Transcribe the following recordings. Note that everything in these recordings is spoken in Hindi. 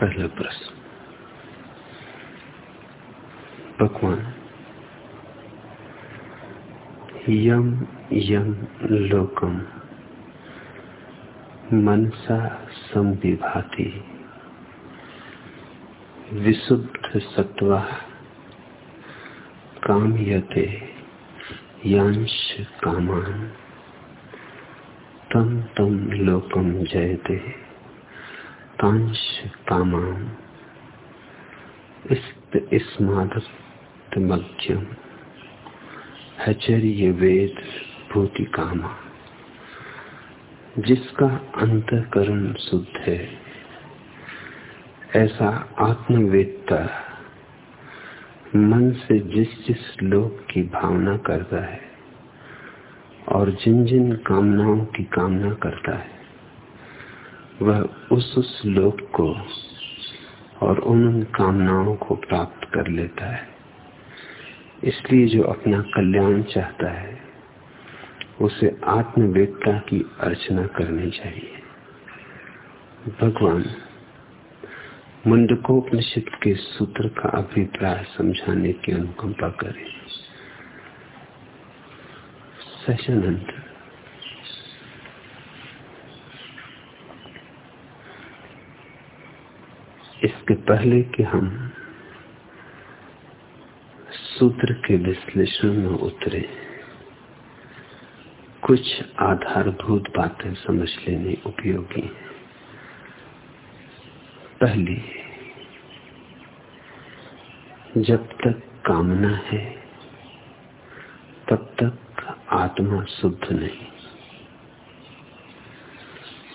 पहला प्रश्न। भगवान यम यम लोकम। मनसा संविभाति। विशुद्ध सत्वा कामयते यांश कामान। तम तम लोकम जयते। कांश कामान स्मादत्मज्ञम हचर्य वेद भूति कामा। जिसका अंतकरण शुद्ध है, ऐसा आत्मवेदता मन से जिस जिस लोक की भावना करता है और जिन जिन कामनाओं की कामना करता है वह उस उस लोक को और उन कामनाओं को प्राप्त कर लेता है। इसलिए जो अपना कल्याण चाहता है, उसे आत्मवेदता की अर्चना करनी चाहिए। भगवान, मुंडकोपनिषद के सूत्र का अभिप्राय समझाने की अनुकंपा करें। सेशन अंत इसके पहले कि हम सूत्र के विश्लेषण में उतरे। कुछ आधारभूत बातें समझ लेनी उपयोगी पहली, जब तक कामना है, तब तक आत्मा शुद्ध नहीं।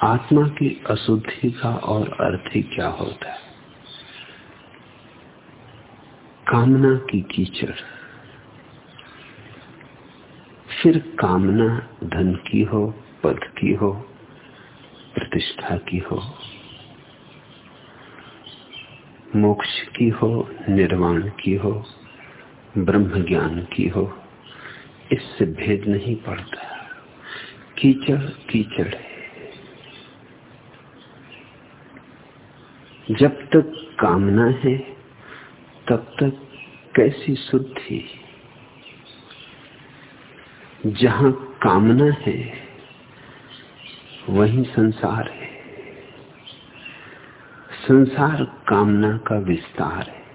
आत्मा की अशुद्धि का और अर्थ ही क्या होता है? कामना की कीचड़। फिर कामना धन की हो, पद की हो, प्रतिष्ठा की हो, मोक्ष की हो, निर्वाण की हो ब्रह्म ज्ञान की हो, इससे भेद नहीं पड़ता। कीचड़ कीचड़ है। जब तक कामना है तब तक कैसी शुद्धि? जहाँ कामना है, वही संसार है। संसार कामना का विस्तार है।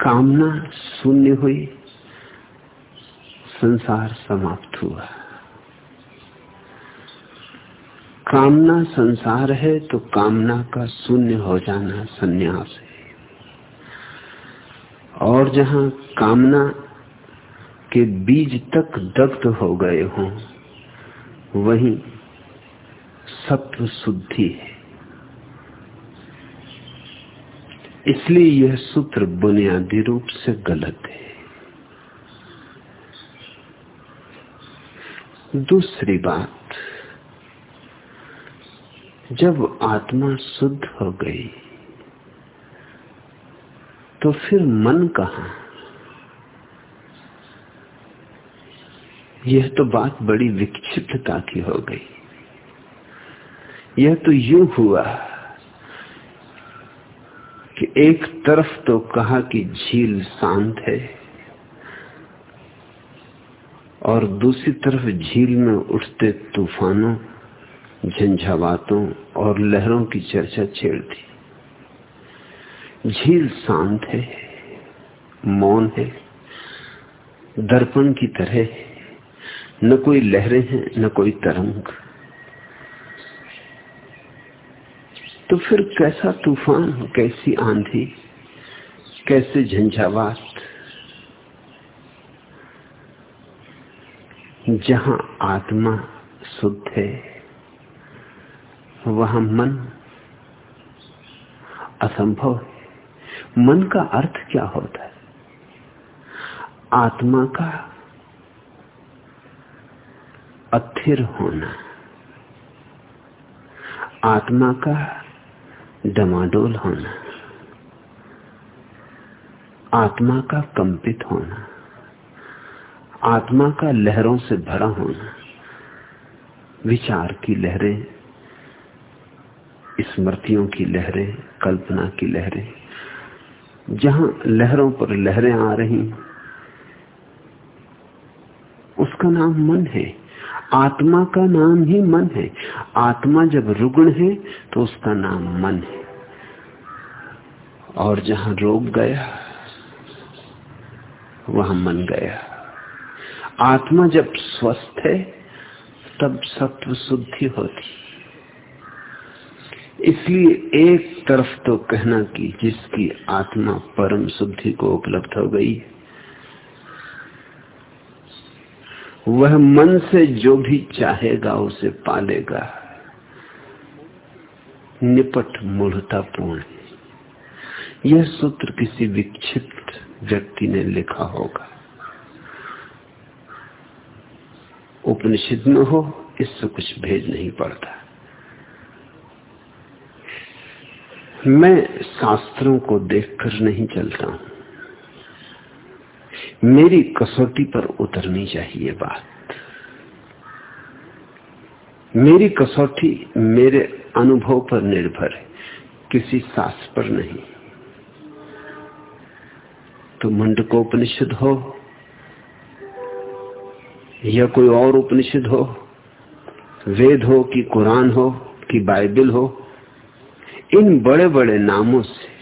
कामना शून्य हुई, संसार समाप्त हुआ। कामना संसार है तो कामना का शून्य हो जाना संन्यास है। और जहाँ कामना के बीज तक दग्ध हो गए हों, वही सत्व शुद्धि है। इसलिए यह सूत्र बुनियादी रूप से गलत है। दूसरी बात जब आत्मा शुद्ध हो गई तो फिर मन कहा? यह तो बात बड़ी विक्षिप्तता की हो गई। यह तो यू हुआ कि एक तरफ़ तो कहा कि झील शांत है, और दूसरी तरफ़ झील में उठते तूफानों झंझावातों और लहरों की चर्चा छेड़ दी। झील शांत है, मौन है, दर्पण की तरह न कोई लहरें हैं, न कोई तरंग। तो फिर कैसा तूफ़ान, कैसी आंधी, कैसे झंझावात? जहाँ आत्मा शुद्ध है वहाँ मन असंभव है। मन का अर्थ क्या होता है? आत्मा का अस्थिर होना। आत्मा का डमाडोल होना। आत्मा का कंपित होना। आत्मा का लहरों से भरा होना। विचार की लहरें स्मृतियों की लहरें, कल्पना की लहरें। जहाँ लहरों पर लहरें आ रही, उसका नाम मन है। आत्मा का नाम ही मन है। आत्मा जब रुग्ण है तो उसका नाम मन है। और जहाँ रोग गया, वहाँ मन गया। आत्मा जब स्वस्थ है, तब सत्व शुद्धि होती। इसलिए एक तरफ़ तो कहना कि जिसकी आत्मा परम शुद्धि को उपलब्ध हो गई, वह मन से जो भी चाहेगा उसे पालेगा। निपट मूढ़तापूर्ण यह सूत्र किसी विक्षिप्त व्यक्ति ने लिखा होगा। उपनिषद में हो, इससे कुछ भेद नहीं पड़ता। मैं शास्त्रों को देखकर नहीं चलता हूँ। मेरी कसौटी पर उतरनी चाहिए बात। मेरी कसौटी मेरे अनुभव पर निर्भर है, किसी शास्त्र पर नहीं। तो मंडकोपनिषद हो, या कोई और उपनिषद हो, वेद हो कि कुरान हो कि बाइबल हो इन बड़े बड़े नामों से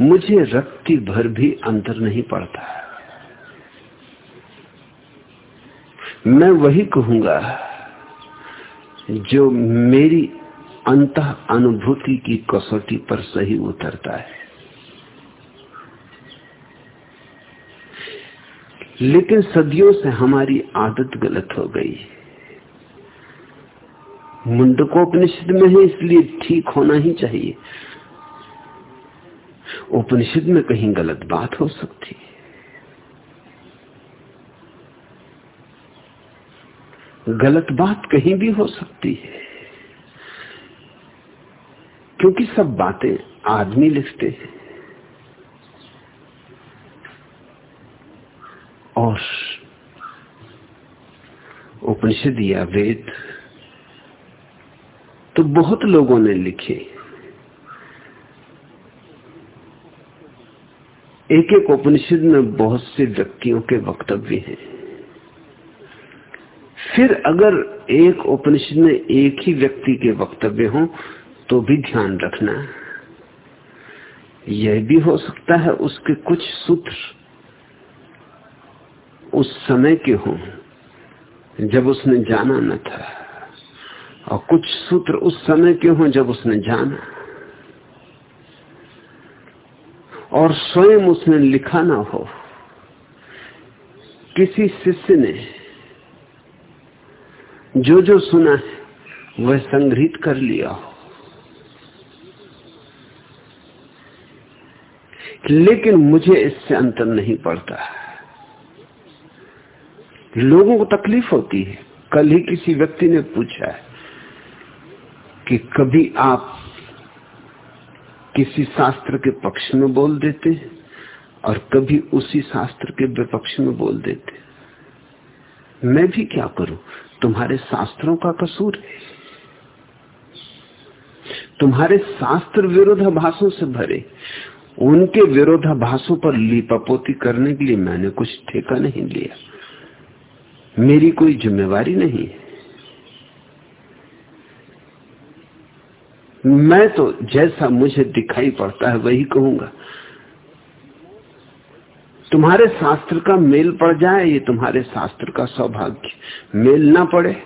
मुझे रक्ति भर भी अंतर नहीं पड़ता। मैं वही कहूँगा जो मेरी अंत अनुभूति की कसौटी पर सही उतरता है। लेकिन सदियों से हमारी आदत गलत हो गई मुंडकोपनिषद में है, इसलिए ठीक होना ही चाहिए। उपनिषद में कहीं गलत बात हो सकती है। गलत बात कहीं भी हो सकती है। क्योंकि सब बातें आदमी लिखते हैं। और उपनिषद या वेद तो बहुत लोगों ने लिखे। एक एक उपनिषद में बहुत से व्यक्तियों के वक्तव्य हैं। फिर अगर एक उपनिषद में एक ही व्यक्ति के वक्तव्य हो तो भी ध्यान रखना। यह भी हो सकता है उसके कुछ सूत्र उस समय के हों, जब उसने जाना न था। और कुछ सूत्र उस समय के हों जब उसने जाना। और स्वयं उसने लिखा ना हो। किसी शिष्य ने जो जो सुना है, वह संग्रहित कर लिया हो। लेकिन मुझे इससे अंतर नहीं पड़ता। लोगों को तकलीफ़ होती है। कल ही किसी व्यक्ति ने पूछा है कि कभी आप किसी शास्त्र के पक्ष में बोल देते हैं और कभी उसी शास्त्र के विपक्ष में बोल देते। मैं भी क्या करूँ? तुम्हारे शास्त्रों का कसूर है। तुम्हारे शास्त्र विरोधाभासों से भरे। उनके विरोधाभासों पर लीपापोती करने के लिए मैंने कुछ ठेका नहीं लिया। मेरी कोई जिम्मेवारी नहीं है। मैं तो जैसा मुझे दिखाई पड़ता है वही कहूँगा। तुम्हारे शास्त्र का मेल पड़ जाए, ये तुम्हारे शास्त्र का सौभाग्य। मेल ना पड़े,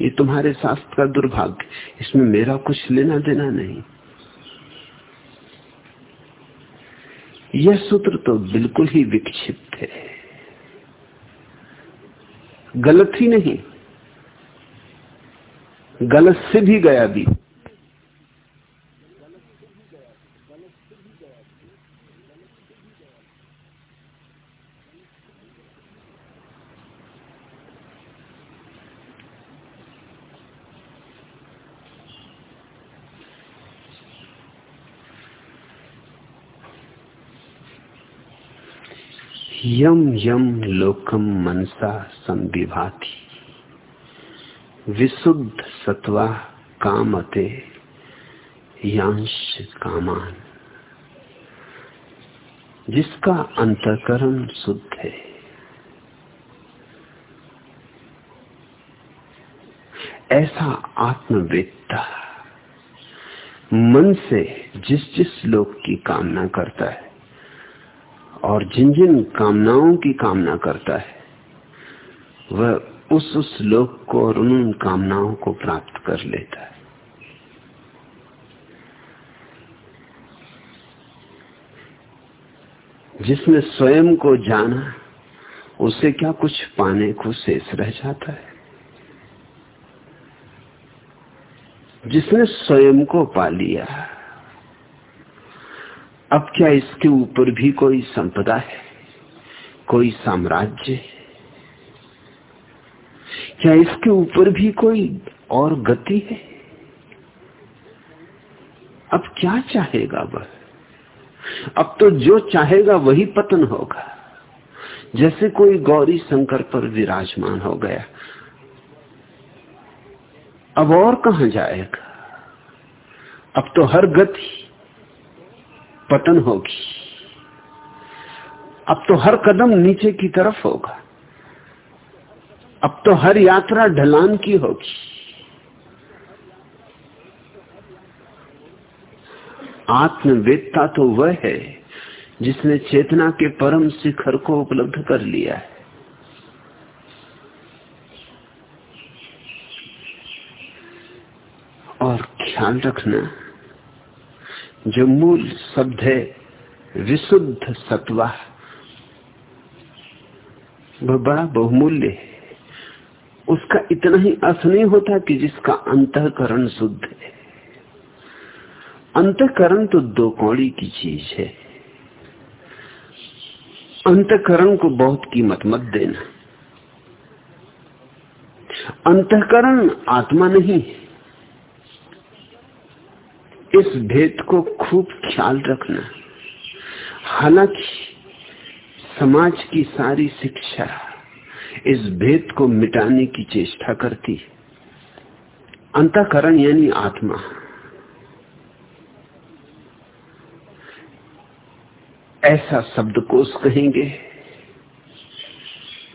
ये तुम्हारे शास्त्र का दुर्भाग्य। इसमें मेरा कुछ लेना देना नहीं। यह सूत्र तो बिल्कुल ही विक्षिप्त है। गलत ही नहीं। गलत से भी गया भी। यम यम लोकम मनसा संविभाति। विशुद्ध सत्वा कामते यांश कामान। जिसका अंतकरण शुद्ध है। ऐसा आत्मवेदता मन से जिस जिस लोक की कामना करता है और जिन जिन कामनाओं की कामना करता है, वह उस उस लोक को और उन कामनाओं को प्राप्त कर लेता है। जिसने स्वयं को जाना, उसे क्या कुछ पाने को शेष रह जाता है? जिसने स्वयं को पा लिया अब क्या इसके ऊपर भी कोई संपदा है? कोई साम्राज्य क्या इसके ऊपर भी कोई और गति है? अब क्या चाहेगा वह? अब तो जो चाहेगा वही पतन होगा। जैसे कोई गौरी शंकर पर विराजमान हो गया। अब और कहा जाएगा? अब तो हर गति पतन होगी। अब तो हर कदम नीचे की तरफ़ होगा। अब तो हर यात्रा ढलान की होगी। आत्मवेदता तो वह है जिसने चेतना के परम शिखर को उपलब्ध कर लिया है। और ख्याल रखना जो मूल शब्द है, विशुद्ध सत्वा। वह बड़ा बहुमूल्य है। उसका इतना ही अर्थ नहीं होता कि जिसका अंतकरण शुद्ध है। अंतकरण तो दो कौड़ी की चीज़ है। अंतकरण को बहुत कीमत मत देना। अंतकरण आत्मा नहीं है। इस भेद को खूब ख्याल रखना। हालाँकि समाज की सारी शिक्षा इस भेद को मिटाने की चेष्टा करती अंतकरण यानी आत्मा। ऐसा शब्दकोश कहेंगे,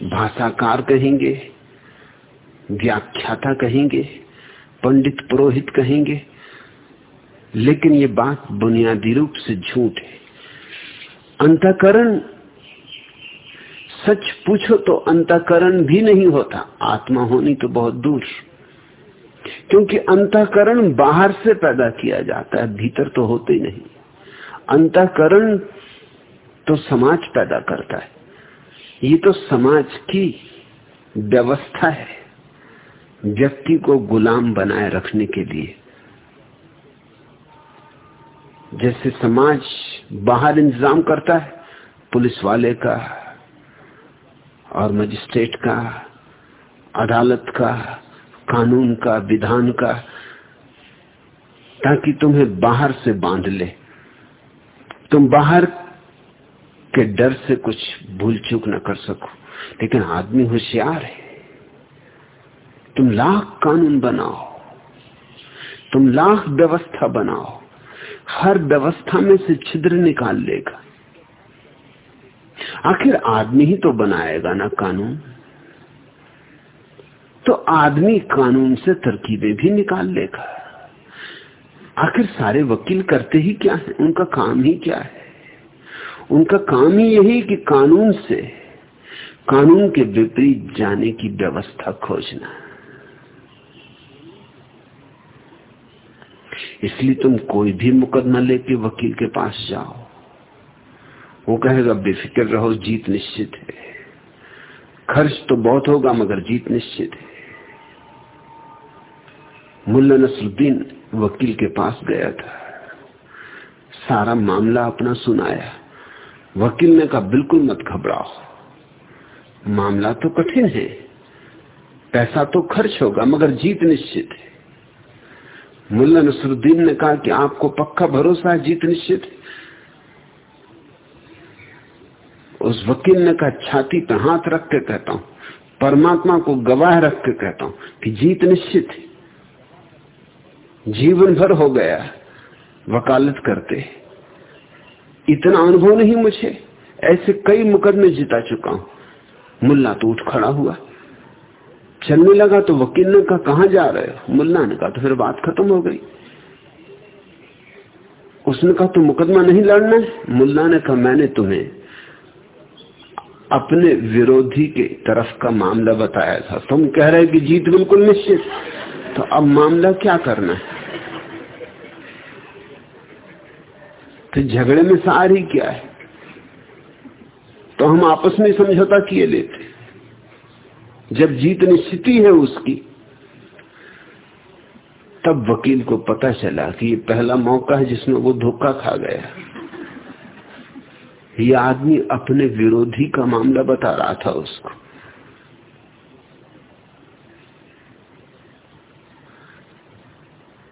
भाषाकार कहेंगे, व्याख्याता कहेंगे, पंडित पुरोहित कहेंगे लेकिन ये बात बुनियादी रूप से झूठ है। अंतकरण, सच पूछो तो अंतकरण भी नहीं होता। आत्मा होनी तो बहुत दूर। क्योंकि अंतकरण बाहर से पैदा किया जाता है, भीतर तो होते ही नहीं। अंतकरण तो समाज पैदा करता है। ये तो समाज की व्यवस्था है, व्यक्ति को गुलाम बनाए रखने के लिए। जैसे समाज बाहर इंतज़ाम करता है, पुलिस वाले का और मजिस्ट्रेट का, अदालत का, कानून का, विधान का, ताकि तुम्हें बाहर से बाँध ले। तुम बाहर के डर से कुछ भूल चूक न कर सको, लेकिन आदमी होशियार है। तुम लाख कानून बनाओ, तुम लाख व्यवस्था बनाओ हर व्यवस्था में से छिद्र निकाल लेगा। आखिर आदमी ही तो बनाएगा ना कानून। तो आदमी कानून से तरकीबें भी निकाल लेगा। आखिर सारे वकील करते ही क्या है? उनका काम ही क्या है? उनका काम ही यही कि कानून से, कानून के विपरीत जाने की व्यवस्था खोजना। इसलिए तुम कोई भी मुकदमा लेके वकील के पास जाओ। वो कहेगा, बेफिक्र रहो, जीत निश्चित है। खर्च तो बहुत होगा, मगर जीत निश्चित है। मुल्ला नसरुद्दीन वकील के पास गया था। सारा मामला अपना सुनाया। वकील ने कहा, बिल्कुल मत घबराओ। मामला तो कठिन है। पैसा तो खर्च होगा, मगर जीत निश्चित है। मुल्ला नसरुद्दीन ने कहा कि आपको पक्का भरोसा है, जीत निश्चित। उस वकील ने कहा, छाती पर हाथ रख के कहता हूँ, परमात्मा को गवाह रख के कहता हूँ कि जीत निश्चित है। जीवन भर हो गया, वकालत करते। इतना अनुभव नहीं मुझे, ऐसे कई मुकदमे जिता चुका हूँ। मुल्ला तो उठ खड़ा हुआ। चलने लगा तो वकील ने कहा कहा जा रहे हो? मुल्ला ने कहा तो फिर बात खत्म हो गई। उसने कहा तो मुकदमा नहीं लड़ना है? मुल्ला ने कहा, मैंने तुम्हें अपने विरोधी के तरफ़ का मामला बताया था। तुम कह रहे कि जीत बिल्कुल निश्चित। तो अब मामला क्या करना है? तो झगड़े में सार ही क्या है? तो हम आपस में समझौता किए लेते। जब जीत निश्चित है उसकी, तब वकील को पता चला कि ये पहला मौका है जिसमें वो धोखा खा गया। ये आदमी अपने विरोधी का मामला बता रहा था उसको।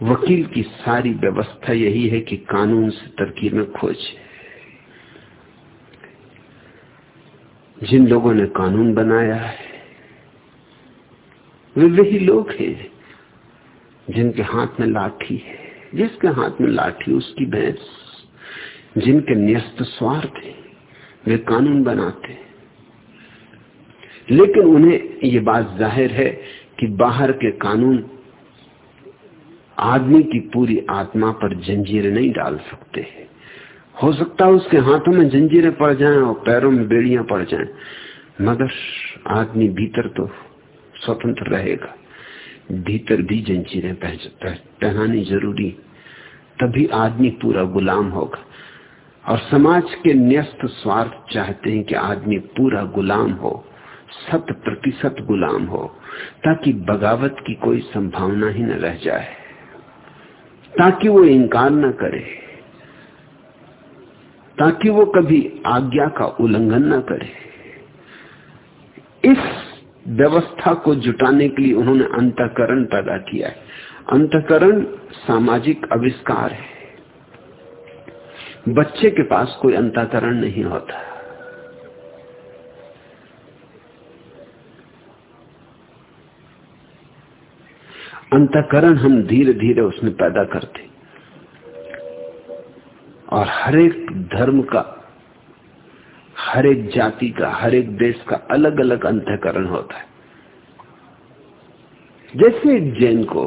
वकील की सारी व्यवस्था यही है कि कानून से तरकीब में खोजे। जिन लोगों ने कानून बनाया है वे वही लोग हैं जिनके हाथ में लाठी है। जिसके हाथ में लाठी, उसकी भैंस, जिनके न्यस्त स्वार्थ है, वे कानून बनाते लेकिन उन्हें ये बात ज़ाहिर है कि बाहर के कानून आदमी की पूरी आत्मा पर जंजीरें नहीं डाल सकते हो सकता है उसके हाथों में जंजीरें पड़ जाएँ और पैरों में बेड़ियाँ पड़ जाएँ, मगर आदमी भीतर तो स्वतंत्र रहेगा। भीतर भी जंजीरें पहनानी ज़रूरी। तभी आदमी पूरा गुलाम होगा। और समाज के न्यस्त स्वार्थ चाहते हैं कि आदमी पूरा गुलाम हो, शत प्रतिशत गुलाम हो, ताकि बगावत की कोई संभावना ही न रह जाए। ताकि वो इंकार न करे। ताकि वो कभी आज्ञा का उल्लंघन न करे। इस व्यवस्था को जुटाने के लिए उन्होंने अंतकरण पैदा किया है। अंतकरण सामाजिक आविष्कार है। बच्चे के पास कोई अंतकरण नहीं होता। अंतकरण हम धीरे धीरे उसमें पैदा करते। और हर एक धर्म का हर एक जाति का, हर एक देश का अलग अलग अंतकरण होता है। जैसे एक जैन को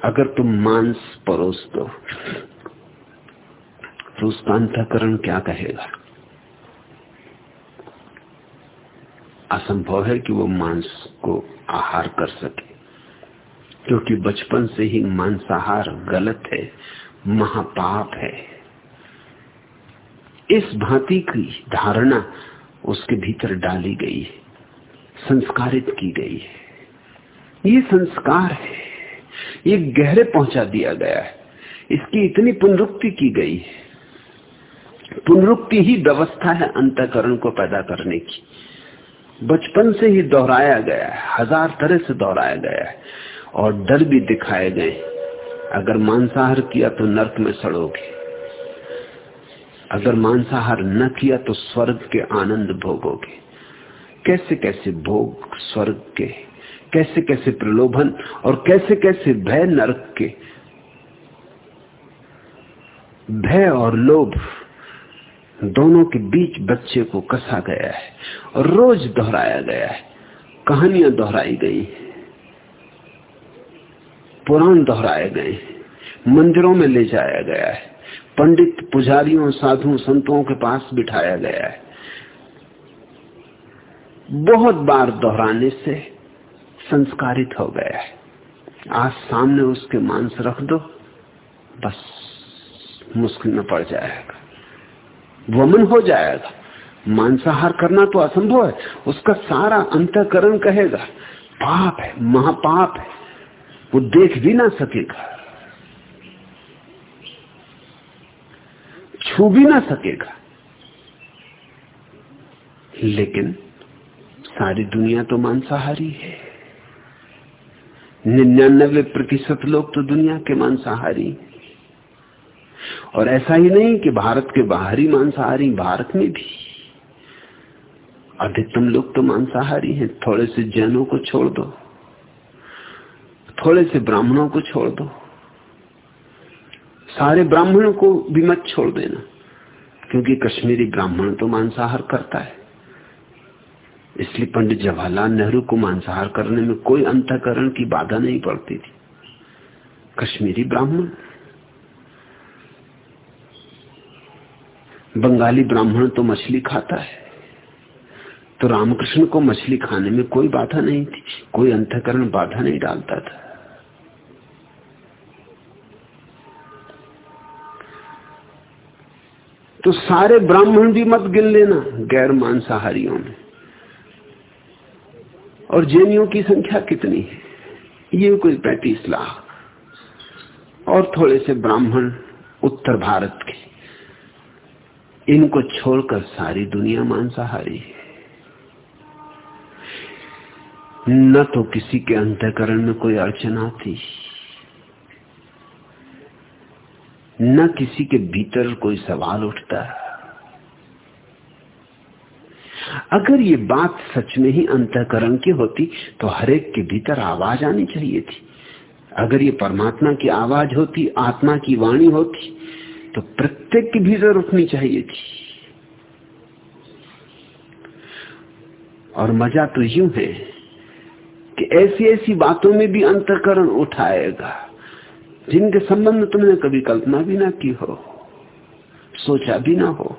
अगर तुम मांस परोस दो तो उसका अंतकरण क्या कहेगा? असंभव है कि वो मांस को आहार कर सके, क्योंकि बचपन से ही मांसाहार गलत है, महापाप है। इस भांति की धारणा उसके भीतर डाली गई है, संस्कारित की गई है। ये संस्कार है, ये गहरे पहुँचा दिया गया है। इसकी इतनी पुनरुक्ति की गई है। पुनरुक्ति ही व्यवस्था है अंतकरण को पैदा करने की। बचपन से ही दोहराया गया है, हज़ार तरह से दोहराया गया है, और डर भी दिखाए गए। अगर मांसाहार किया तो नर्क में सड़ोगे। अगर मांसाहार न किया तो स्वर्ग के आनंद भोगोगे। कैसे कैसे भोग स्वर्ग के, कैसे कैसे प्रलोभन और कैसे कैसे भय नरक के। भय और लोभ दोनों के बीच बच्चे को कसा गया है और रोज दोहराया गया है। कहानियाँ दोहराई गई पुराण दोहराए गए मंदिरों में ले जाया गया है। पंडित पुजारियों साधु संतों के पास बिठाया गया है। बहुत बार दोहराने से संस्कारित हो गया है। आज सामने उसके मांस रख दो, बस मुश्किल में पड़ जाएगा। वमन हो जाएगा। मांसाहार करना तो असंभव है, उसका सारा अंतकरण कहेगा, पाप है, महापाप है, वो देख भी ना सकेगा। छू भी ना सकेगा। लेकिन सारी दुनिया तो मांसाहारी है। निन्यानबे प्रतिशत लोग तो दुनिया के मांसाहारी और ऐसा ही नहीं कि भारत के बाहरी मांसाहारी भारत में भी। अधिकतम लोग तो मांसाहारी हैं। थोड़े से जैनों को छोड़ दो। थोड़े से ब्राह्मणों को छोड़ दो। सारे ब्राह्मणों को भी मत छोड़ देना, क्योंकि कश्मीरी ब्राह्मण तो मांसाहार करता है। इसलिए पंडित जवाहरलाल नेहरू को मांसाहार करने में कोई अंतकरण की बाधा नहीं पड़ती थी। कश्मीरी ब्राह्मण। बंगाली ब्राह्मण तो मछली खाता है। तो रामकृष्ण को मछली खाने में कोई बाधा नहीं थी, कोई अंतकरण बाधा नहीं डालता था। तो सारे ब्राह्मण भी मत गिन लेना गैर मांसाहारियों में। और जैनियों की संख्या कितनी है? ये कोई पैंतीस लाख। और थोड़े से ब्राह्मण उत्तर भारत के। इनको छोड़कर सारी दुनिया मांसाहारी है। न तो किसी के अंतकरण में कोई अड़चन आती। न किसी के भीतर कोई सवाल उठता। अगर ये बात सच में ही अंतकरण की होती तो हरेक के भीतर आवाज़ आनी चाहिए थी। अगर ये परमात्मा की आवाज़ होती, आत्मा की वाणी होती तो प्रत्येक के भीतर उठनी चाहिए थी। और मज़ा तो यूँ है कि ऐसी ऐसी बातों में भी अंतकरण उठाएगा। जिनके संबंध तुमने कभी कल्पना भी ना की हो, सोचा भी ना हो।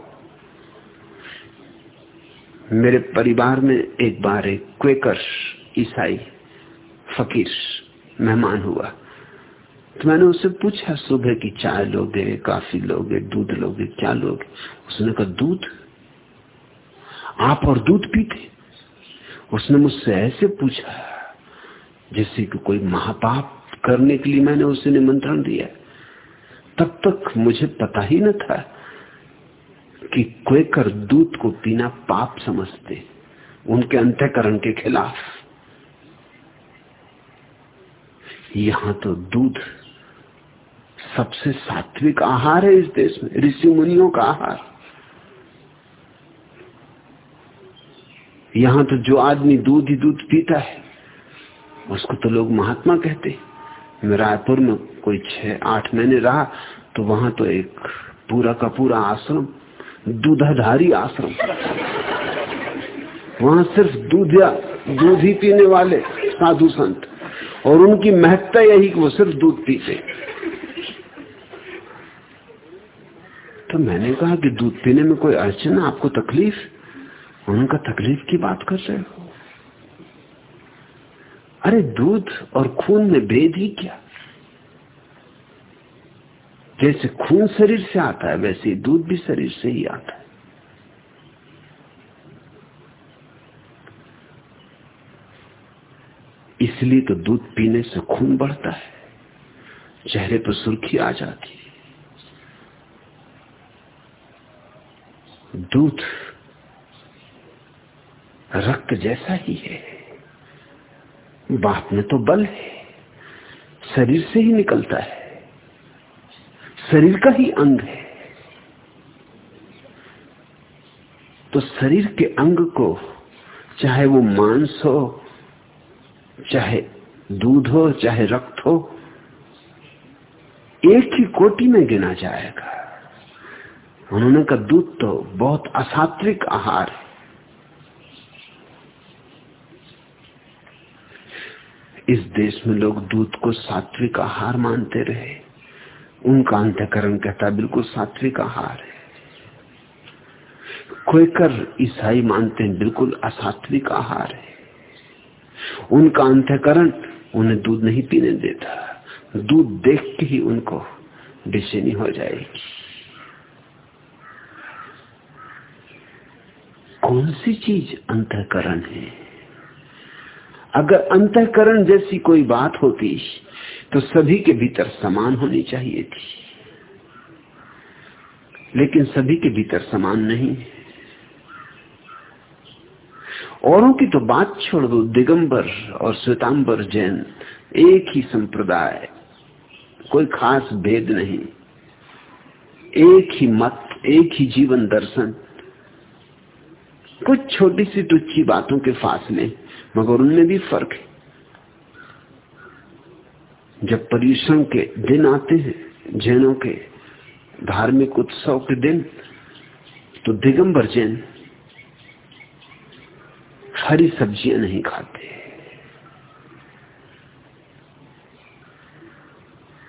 मेरे परिवार में एक बार एक क्वेकर ईसाई फकीर मेहमान हुआ। तो मैंने उससे पूछा, सुबह की चाय लोगे, काफ़ी लोगे, दूध लोगे, क्या लोगे? उसने कहा, दूध। आप और दूध पीते? उसने मुझसे ऐसे पूछा, जैसे कि कोई महापाप करने के लिए मैंने उसे निमंत्रण दिया। तब तक मुझे पता ही न था कि क्वेकर दूध को पीना पाप समझते, उनके अंत्यकरण के खिलाफ। यहाँ तो दूध सबसे सात्विक आहार है इस देश में ऋषि मुनियों का आहार। यहाँ तो जो आदमी दूध ही दूध पीता है, उसको तो लोग महात्मा कहते हैं। मैं रायपुर में कोई छह, आठ महीने रहा तो वहाँ तो एक पूरा का पूरा आश्रम, दूधाधारी आश्रम। वहाँ सिर्फ़ दूध या दूध ही पीने वाले साधु संत, और उनकी महत्ता यही कि वो सिर्फ़ दूध पीते। तो मैंने कहा कि दूध पीने में कोई अड़चन आपको तकलीफ़? उनका तकलीफ़ की बात कर रहे हो? अरे दूध और खून में भेद ही क्या? जैसे खून शरीर से आता है, वैसे ही दूध भी शरीर से ही आता है। इसलिए तो दूध पीने से खून बढ़ता है, चेहरे पर सुर्खी आ जाती है। दूध रक्त जैसा ही है। बाप में तो बल है। शरीर से ही निकलता है। शरीर का ही अंग है। तो शरीर के अंग को चाहे वो मांस हो, चाहे दूध हो, चाहे रक्त हो, एक ही कोटि में गिना जाएगा। उन्होंने कहा, दूध तो बहुत असात्विक आहार है। इस देश में लोग दूध को सात्विक आहार मानते रहे। उनका अंतकरण कहता, बिल्कुल सात्विक आहार है। क्वेकर ईसाई मानते हैं, बिल्कुल असात्विक आहार है। उनका अंतकरण उन्हें दूध नहीं पीने देता। दूध देख के ही उनको बेचैनी हो जाएगी। कौन सी चीज़ अंतकरण है? अगर अंतकरण जैसी कोई बात होती तो सभी के भीतर समान होनी चाहिए थी। लेकिन सभी के भीतर समान नहीं। औरों की तो बात छोड़ दो, दिगंबर और श्वेतांबर जैन, एक ही संप्रदाय, कोई खास भेद नहीं। एक ही मत, एक ही जीवन दर्शन। कुछ छोटी सी टुच्ची बातों के फासले मगर उनमें भी फ़र्क है। जब परिश्रम के दिन आते हैं, जैनों के धार्मिक उत्सव के दिन तो दिगंबर जैन हरी सब्ज़ियाँ नहीं खाते।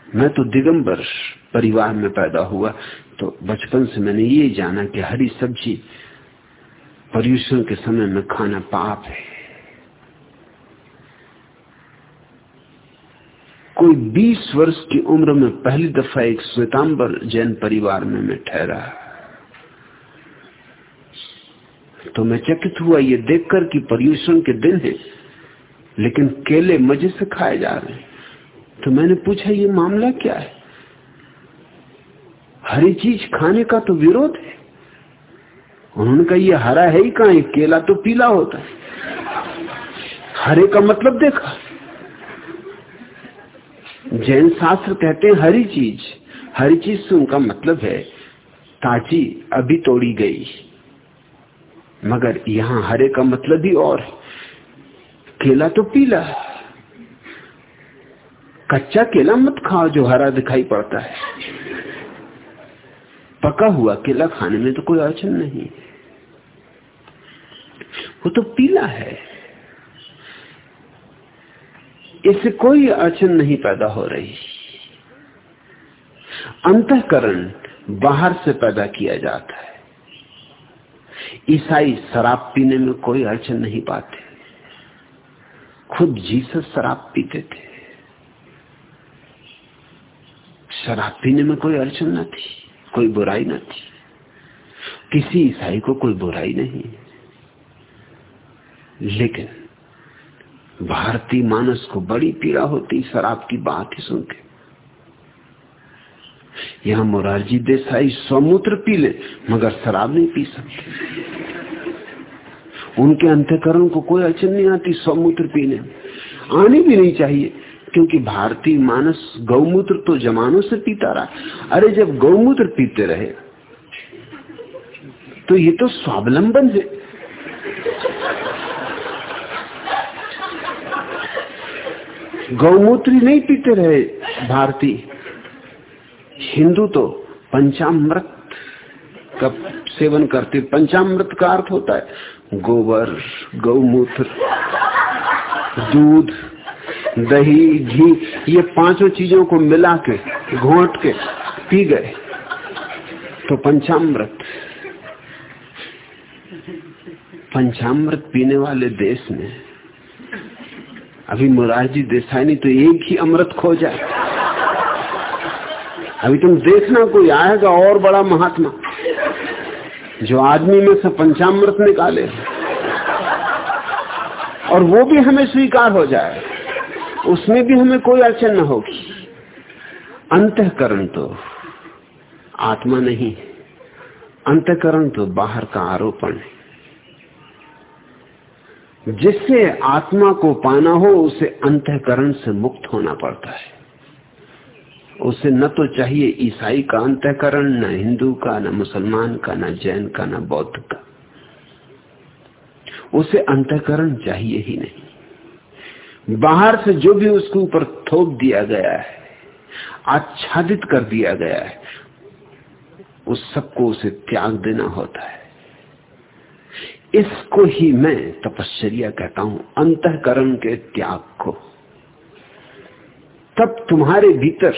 मैं तो दिगंबर परिवार में पैदा हुआ तो बचपन से मैंने ये जाना कि हरी सब्ज़ी पर्यूषण के समय में खाना पाप है। कोई 20 वर्ष की उम्र में पहली दफ़ा एक श्वेतांबर जैन परिवार में मैं ठहरा। तो मैं चकित हुआ, ये देखकर कि पर्यूषण के दिन है, लेकिन केले मज़े से खाए जा रहे हैं। तो मैंने पूछा, ये मामला क्या है? हरी चीज़ खाने का तो विरोध है। उन्होंने कहा, ये हरा है ही कहा? केला तो पीला होता है। हरे का मतलब देखा। जैन शास्त्र कहते हैं हरी चीज़। हरी चीज़ से उनका मतलब है ताजी अभी तोड़ी गई। मगर यहाँ हरे का मतलब ही और केला तो पीला कच्चा केला मत खाओ जो हरा दिखाई पड़ता है। पका हुआ केला खाने में तो कोई अड़चन नहीं। वो तो पीला है। इससे कोई अड़चन नहीं पैदा हो रही। अंतकरण बाहर से पैदा किया जाता है। ईसाई शराब पीने में कोई अड़चन नहीं पाते। खुद जीसस शराब पीते थे। शराब पीने में कोई अड़चन न थी, कोई बुराई न थी। किसी ईसाई को कोई बुराई नहीं। लेकिन भारतीय मानस को बड़ी पीड़ा होती शराब की बात ही सुन के। यहाँ मोरारजी देसाई स्वमूत्र पी ले, मगर शराब नहीं पी सकते। उनके अंत्यकरण को कोई अड़चन नहीं आती स्वमूत्र पीने आनी भी नहीं चाहिए, क्योंकि भारतीय मानस गौमूत्र तो जमानों से पीता रहा। अरे, जब गौमूत्र पीते रहे तो ये तो स्वावलंबन है। गौमूत्र नहीं पीते रहे भारतीय हिंदू तो पंचामृत का सेवन करते, पंचामृत का अर्थ होता है गोबर, गौमूत्र, दूध, दही, घी, ये पाँचों चीज़ों को मिला के, घोट के पी गए। तो पंचामृत पंचामृत पीने वाले देश में अभी मुरारजी देसाई ने तो एक ही अमृत खो जाए अभी तुम देखना कोई आएगा और बड़ा महात्मा। जो आदमी में से पंचामृत निकाले। और वो भी हमें स्वीकार हो जाए। उसमें भी हमें कोई अड़चन न होगी। अंतकरण तो आत्मा नहीं। अंतकरण तो बाहर का आरोपण है। जिससे आत्मा को पाना हो, उसे अंतकरण से मुक्त होना पड़ता है। उसे न तो चाहिए ईसाई का अंतकरण, न हिंदू का, न मुसलमान का, न जैन का, न बौद्ध का। उसे अंतकरण चाहिए ही नहीं। बाहर से जो भी उसके ऊपर थोप दिया गया है, आच्छादित कर दिया गया है, उस सबको उसे त्याग देना होता है। इसको ही मैं तपश्चर्या कहता हूँ, अंतकरण के त्याग को। तब तुम्हारे भीतर,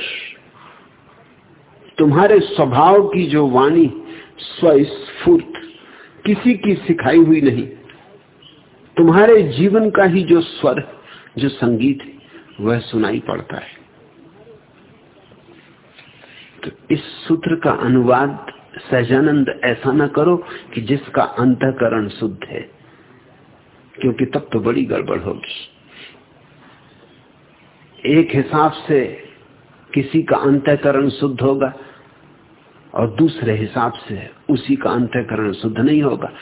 तुम्हारे स्वभाव की जो वाणी स्वस्फूर्त, किसी की सिखाई हुई नहीं, तुम्हारे जीवन का ही जो स्वर, जो संगीत वह सुनाई पड़ता है। तो इस सूत्र का अनुवाद सहजानंद ऐसा ना करो कि जिसका अंतकरण शुद्ध है, क्योंकि तब तो बड़ी गड़बड़ होगी। एक हिसाब से किसी का अंतकरण शुद्ध होगा और दूसरे हिसाब से उसी का अंतकरण शुद्ध नहीं होगा।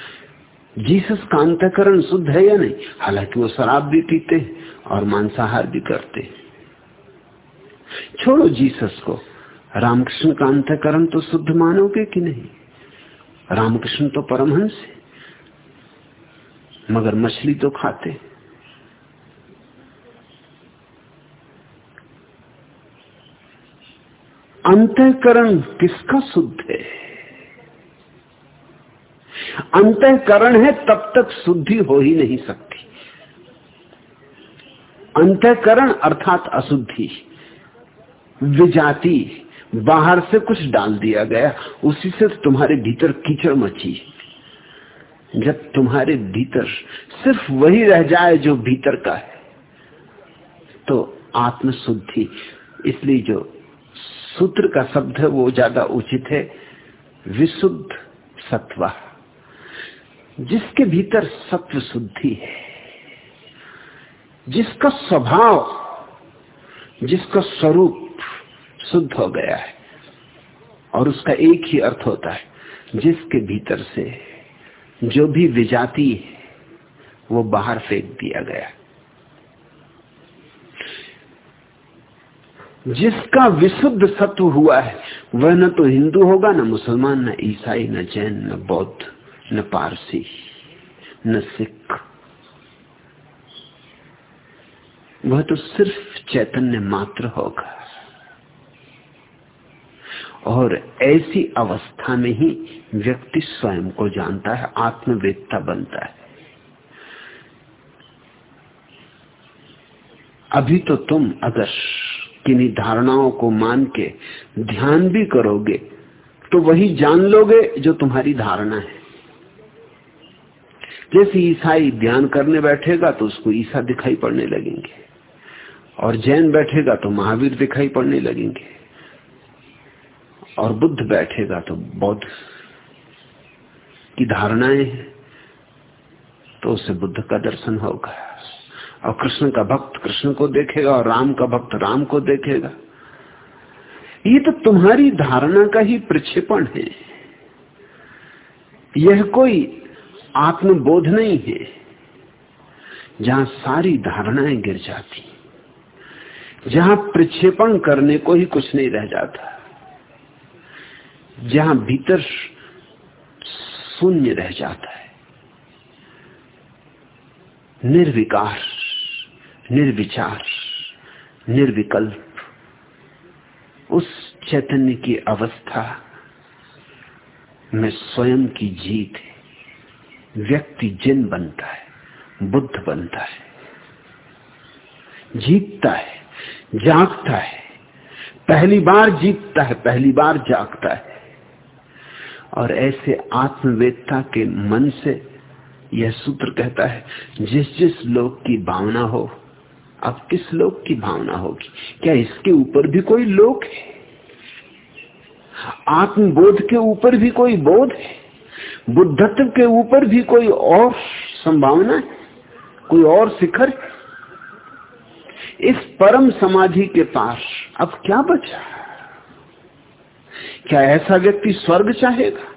जीसस का अंतकरण शुद्ध है या नहीं? हालाँकि वो शराब भी पीते और मांसाहार भी करते छोड़ो जीसस को। रामकृष्ण का अंतकरण तो शुद्ध मानोगे कि नहीं? रामकृष्ण तो परमहंस है, मगर मछली तो खाते अंतकरण किसका शुद्ध है? अंतकरण है, तब तक शुद्धि हो ही नहीं सकती। अंतकरण अर्थात अशुद्धि, विजाति बाहर से कुछ डाल दिया गया, उसी से तुम्हारे भीतर कीचड़ मची। जब तुम्हारे भीतर सिर्फ़ वही रह जाए जो भीतर का है तो आत्मशुद्धि, इसलिए जो सूत्र का शब्द है, वो ज़्यादा उचित है। विशुद्ध सत्वा, जिसके भीतर सत्व शुद्धि है, जिसका स्वभाव, जिसका स्वरूप शुद्ध हो गया है। और उसका एक ही अर्थ होता है, जिसके भीतर से जो भी विजाति है, वो बाहर फेंक दिया गया। जिसका विशुद्ध सत्व हुआ है, वह न तो हिंदू होगा, न मुसलमान, न ईसाई, न जैन, न बौद्ध, न पारसी, न सिख। वह तो सिर्फ़ चैतन्य मात्र होगा। और ऐसी अवस्था में ही व्यक्ति स्वयं को जानता है आत्मवेदता बनता है। अभी तो तुम अगर किन्हीं धारणाओं को मान के ध्यान भी करोगे तो वही जान लोगे जो तुम्हारी धारणा है। जैसे ईसाई ध्यान करने बैठेगा तो उसको ईसा दिखाई पड़ने लगेंगे, और जैन बैठेगा तो महावीर दिखाई पड़ने लगेंगे। और बुद्ध बैठेगा तो बौद्ध की धारणाएँ तो उसे बुद्ध का दर्शन होगा। और कृष्ण का भक्त कृष्ण को देखेगा और राम का भक्त राम को देखेगा। ये तो तुम्हारी धारणा का ही प्रक्षेपण है। यह कोई आत्मबोध नहीं है। जहाँ सारी धारणाएँ गिर जाती, जहाँ प्रक्षेपण करने को ही कुछ नहीं रह जाता। जहाँ भीतर शून्य रह जाता है। निर्विकार, निर्विचार, निर्विकल्प, उस चैतन्य की अवस्था में स्वयं की जीत है। व्यक्ति जिन बनता है, बुद्ध बनता है, जीतता है, जागता है। पहली बार जीतता है, पहली बार जागता है। और ऐसे आत्मवेदता के मन से यह सूत्र कहता है, जिस जिस लोक की भावना हो, अब किस लोक की भावना होगी? क्या इसके ऊपर भी कोई लोक है? आत्मबोध के ऊपर भी कोई बोध है? बुद्धत्व के ऊपर भी कोई और संभावना है? कोई और शिखर इस परम समाधि के पास अब क्या बचा? क्या ऐसा व्यक्ति स्वर्ग चाहेगा?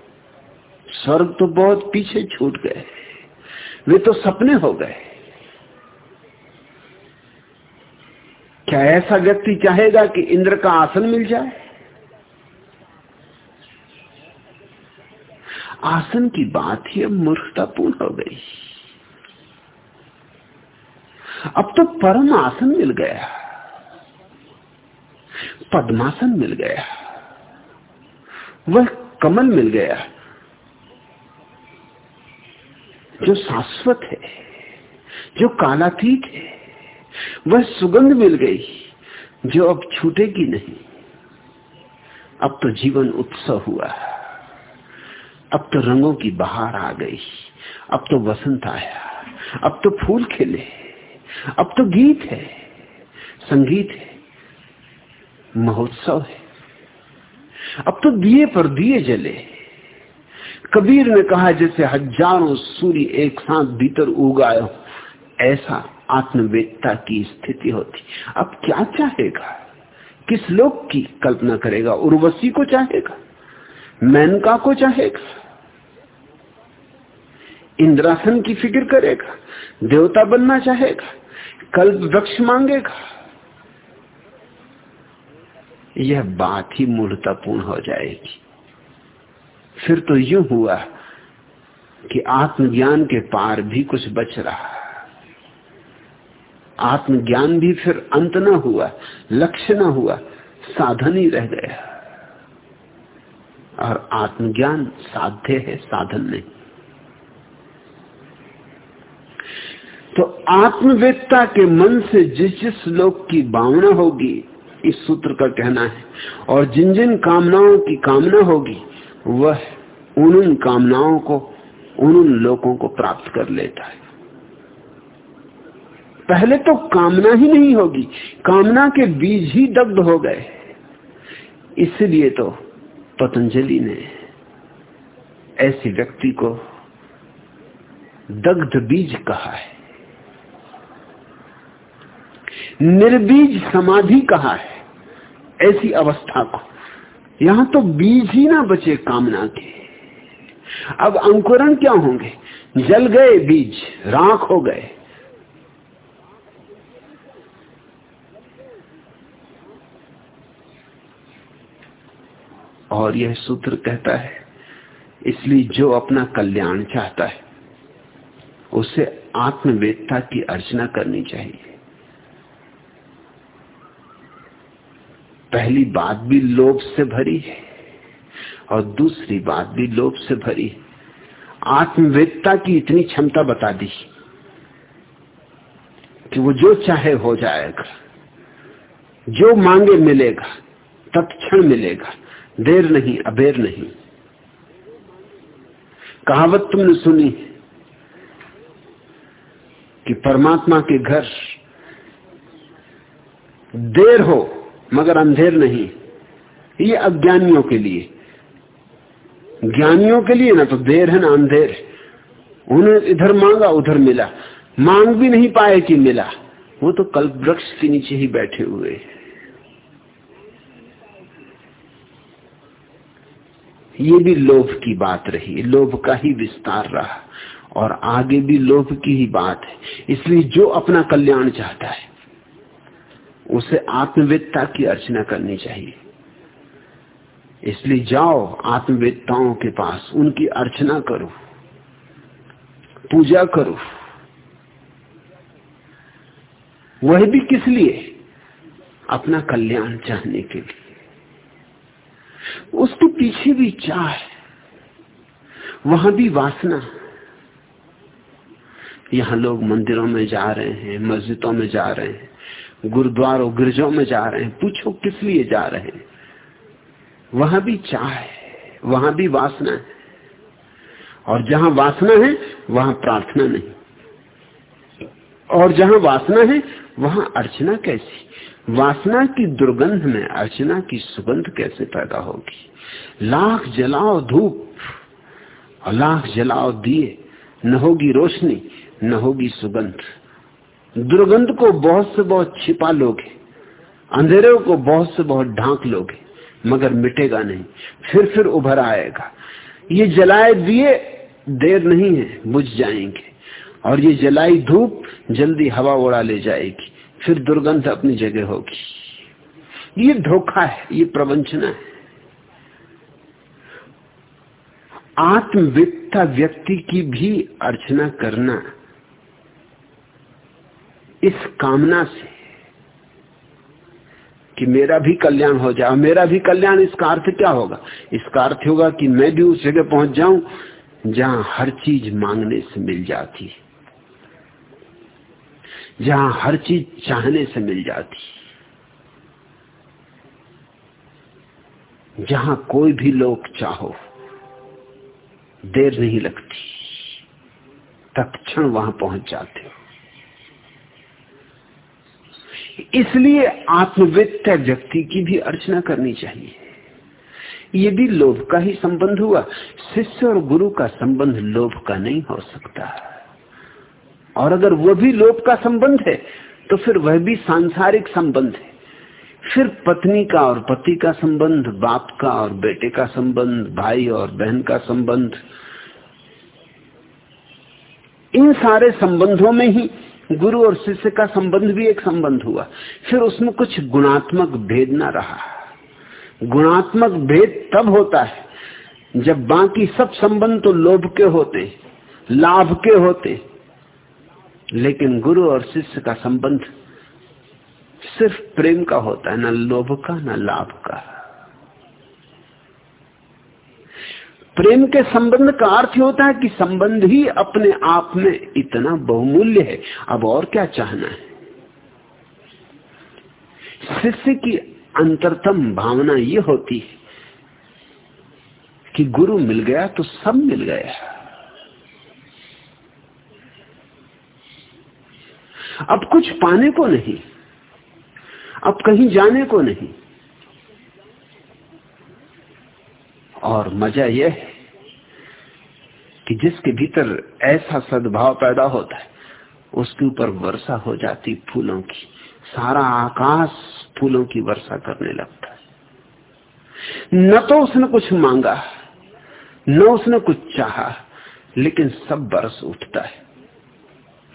स्वर्ग तो बहुत पीछे छूट गए। वे तो सपने हो गए। क्या ऐसा व्यक्ति चाहेगा कि इंद्र का आसन मिल जाए? आसन की बात ही अब मूर्खतापूर्ण हो गई। अब तो परम आसन मिल गया। पद्मासन मिल गया। वह कमल मिल गया जो शाश्वत है, जो कालातीत है, वह सुगंध मिल गई, जो अब छूटेगी नहीं। अब तो जीवन उत्सव हुआ, अब तो रंगों की बहार आ गई, अब तो वसंत आया, अब तो फूल खिले, अब तो गीत है, संगीत है, महोत्सव है। अब तो दिए पर दिए जले। कबीर ने कहा, जैसे हज़ारों सूर्य एक साथ भीतर उगाए ऐसा आत्मवेदता की स्थिति होती। अब क्या चाहेगा? किस लोक की कल्पना करेगा? उर्वशी को चाहेगा? मैनका को चाहेगा? इंद्रासन की फ़िक्र करेगा? देवता बनना चाहेगा? कल्प वृक्ष मांगेगा? यह बात ही मूर्तापूर्ण हो जाएगी। फिर तो यू हुआ कि आत्मज्ञान के पार भी कुछ बच रहा। आत्मज्ञान भी फिर अंत न हुआ, लक्ष्य न हुआ, साधन ही रह गया। और आत्मज्ञान साध्य है, साधन नहीं। तो आत्मवेदता के मन से जिस जिस लोक की भावना होगी इस सूत्र का कहना है। और जिन जिन कामनाओं की कामना होगी, वह उन उन कामनाओं को उन उन लोगों को प्राप्त कर लेता है। पहले तो कामना ही नहीं होगी, कामना के बीज ही दग्ध हो गए। इसलिए तो पतंजलि ने ऐसे व्यक्ति को दग्ध बीज कहा है। निर्बीज समाधि कहा है? ऐसी अवस्था को। यहाँ तो बीज ही ना बचे कामना के। अब अंकुरण क्या होंगे? जल गए बीज, राख हो गए। और यह सूत्र कहता है, इसलिए जो अपना कल्याण चाहता है, उसे आत्मवेदता की अर्चना करनी चाहिए। पहली बात भी लोभ से भरी है और दूसरी बात भी लोभ से भरी है। आत्मवेदता की इतनी क्षमता बता दी कि वो जो चाहे हो जाएगा, जो मांगे मिलेगा, तत्क्षण मिलेगा, देर नहीं, अबेर नहीं। कहावत तुमने सुनी कि परमात्मा के घर देर हो मगर अंधेर नहीं। ये अज्ञानियों के लिए। ज्ञानियों के लिए ना तो देर है ना अंधेर। उन्हें इधर मांगा, उधर मिला। मांग भी नहीं पाए कि मिला। वो तो कल्प वृक्ष के नीचे ही बैठे हुए ये भी लोभ की बात रही। लोभ का ही विस्तार रहा। और आगे भी लोभ की ही बात है। इसलिए जो अपना कल्याण चाहता है उसे आत्मवेदता की अर्चना करनी चाहिए। इसलिए जाओ आत्मवेदताओं के पास, उनकी अर्चना करो, पूजा करो। वह भी किस लिए? अपना कल्याण चाहने के लिए। उसके पीछे भी चाह वहाँ भी वासना। यहाँ लोग मंदिरों में जा रहे हैं, मस्जिदों में जा रहे हैं। गुरुद्वारों गिरजों में जा रहे हैं, पूछो किस लिए जा रहे हैं? वहाँ भी चाह है, वहाँ भी वासना है। और जहाँ वासना है, वहाँ प्रार्थना नहीं। और जहाँ वासना है, वहाँ अर्चना कैसी? वासना की दुर्गंध में अर्चना की सुगंध कैसे पैदा होगी? लाख जलाओ धूप, और लाख जलाओ दिए, न होगी रोशनी, न होगी सुगंध। दुर्गंध को बहुत से बहुत छिपा लोगे अंधेरे को बहुत से बहुत ढांक लोगे मगर मिटेगा नहीं। फिर फिर उभर आएगा। ये जलाए दिए देर नहीं है, बुझ जाएँगे। और ये जलाई धूप जल्दी हवा उड़ा ले जाएगी। फिर दुर्गंध अपनी जगह होगी। ये धोखा है, ये प्रवंचना है। आत्मवित्ता व्यक्ति की भी अर्चना करना इस कामना से कि मेरा भी कल्याण हो जाए। मेरा भी कल्याण, इसका अर्थ क्या होगा? इसका अर्थ होगा कि मैं भी उस जगह पहुँच जाऊँ जहाँ हर चीज़ मांगने से मिल जाती जहाँ हर चीज़ चाहने से मिल जाती जहाँ कोई भी लोग चाहो, देर नहीं लगती। तत्क्षण वहाँ पहुँच जाते हो। इसलिए आत्मवित्त व्यक्ति की भी अर्चना करनी चाहिए। ये भी लोभ का ही संबंध हुआ, शिष्य और गुरु का संबंध लोभ का नहीं हो सकता। और अगर वह भी लोभ का संबंध है तो फिर वह भी सांसारिक संबंध है। फिर पत्नी का और पति का संबंध, बाप का और बेटे का संबंध, भाई और बहन का संबंध, इन सारे संबंधों में ही गुरु और शिष्य का संबंध भी एक संबंध हुआ। फिर उसमें कुछ गुणात्मक भेद ना रहा। गुणात्मक भेद तब होता है जब बाकी सब संबंध तो लोभ के होते, लाभ के होते, लेकिन गुरु और शिष्य का संबंध सिर्फ़ प्रेम का होता है, ना लोभ का, ना लाभ का। प्रेम के संबंध का अर्थ होता है कि संबंध ही अपने आप में इतना बहुमूल्य है। अब और क्या चाहना है? शिष्य की अंतरतम भावना यह होती है कि गुरु मिल गया तो सब मिल गया। अब कुछ पाने को नहीं, अब कहीं जाने को नहीं। और मज़ा यह है कि जिसके भीतर ऐसा सद्भाव पैदा होता है, उसके ऊपर वर्षा हो जाती फूलों की। सारा आकाश फूलों की वर्षा करने लगता है। न तो उसने कुछ मांगा, न उसने कुछ चाहा, लेकिन सब बरस उठता है।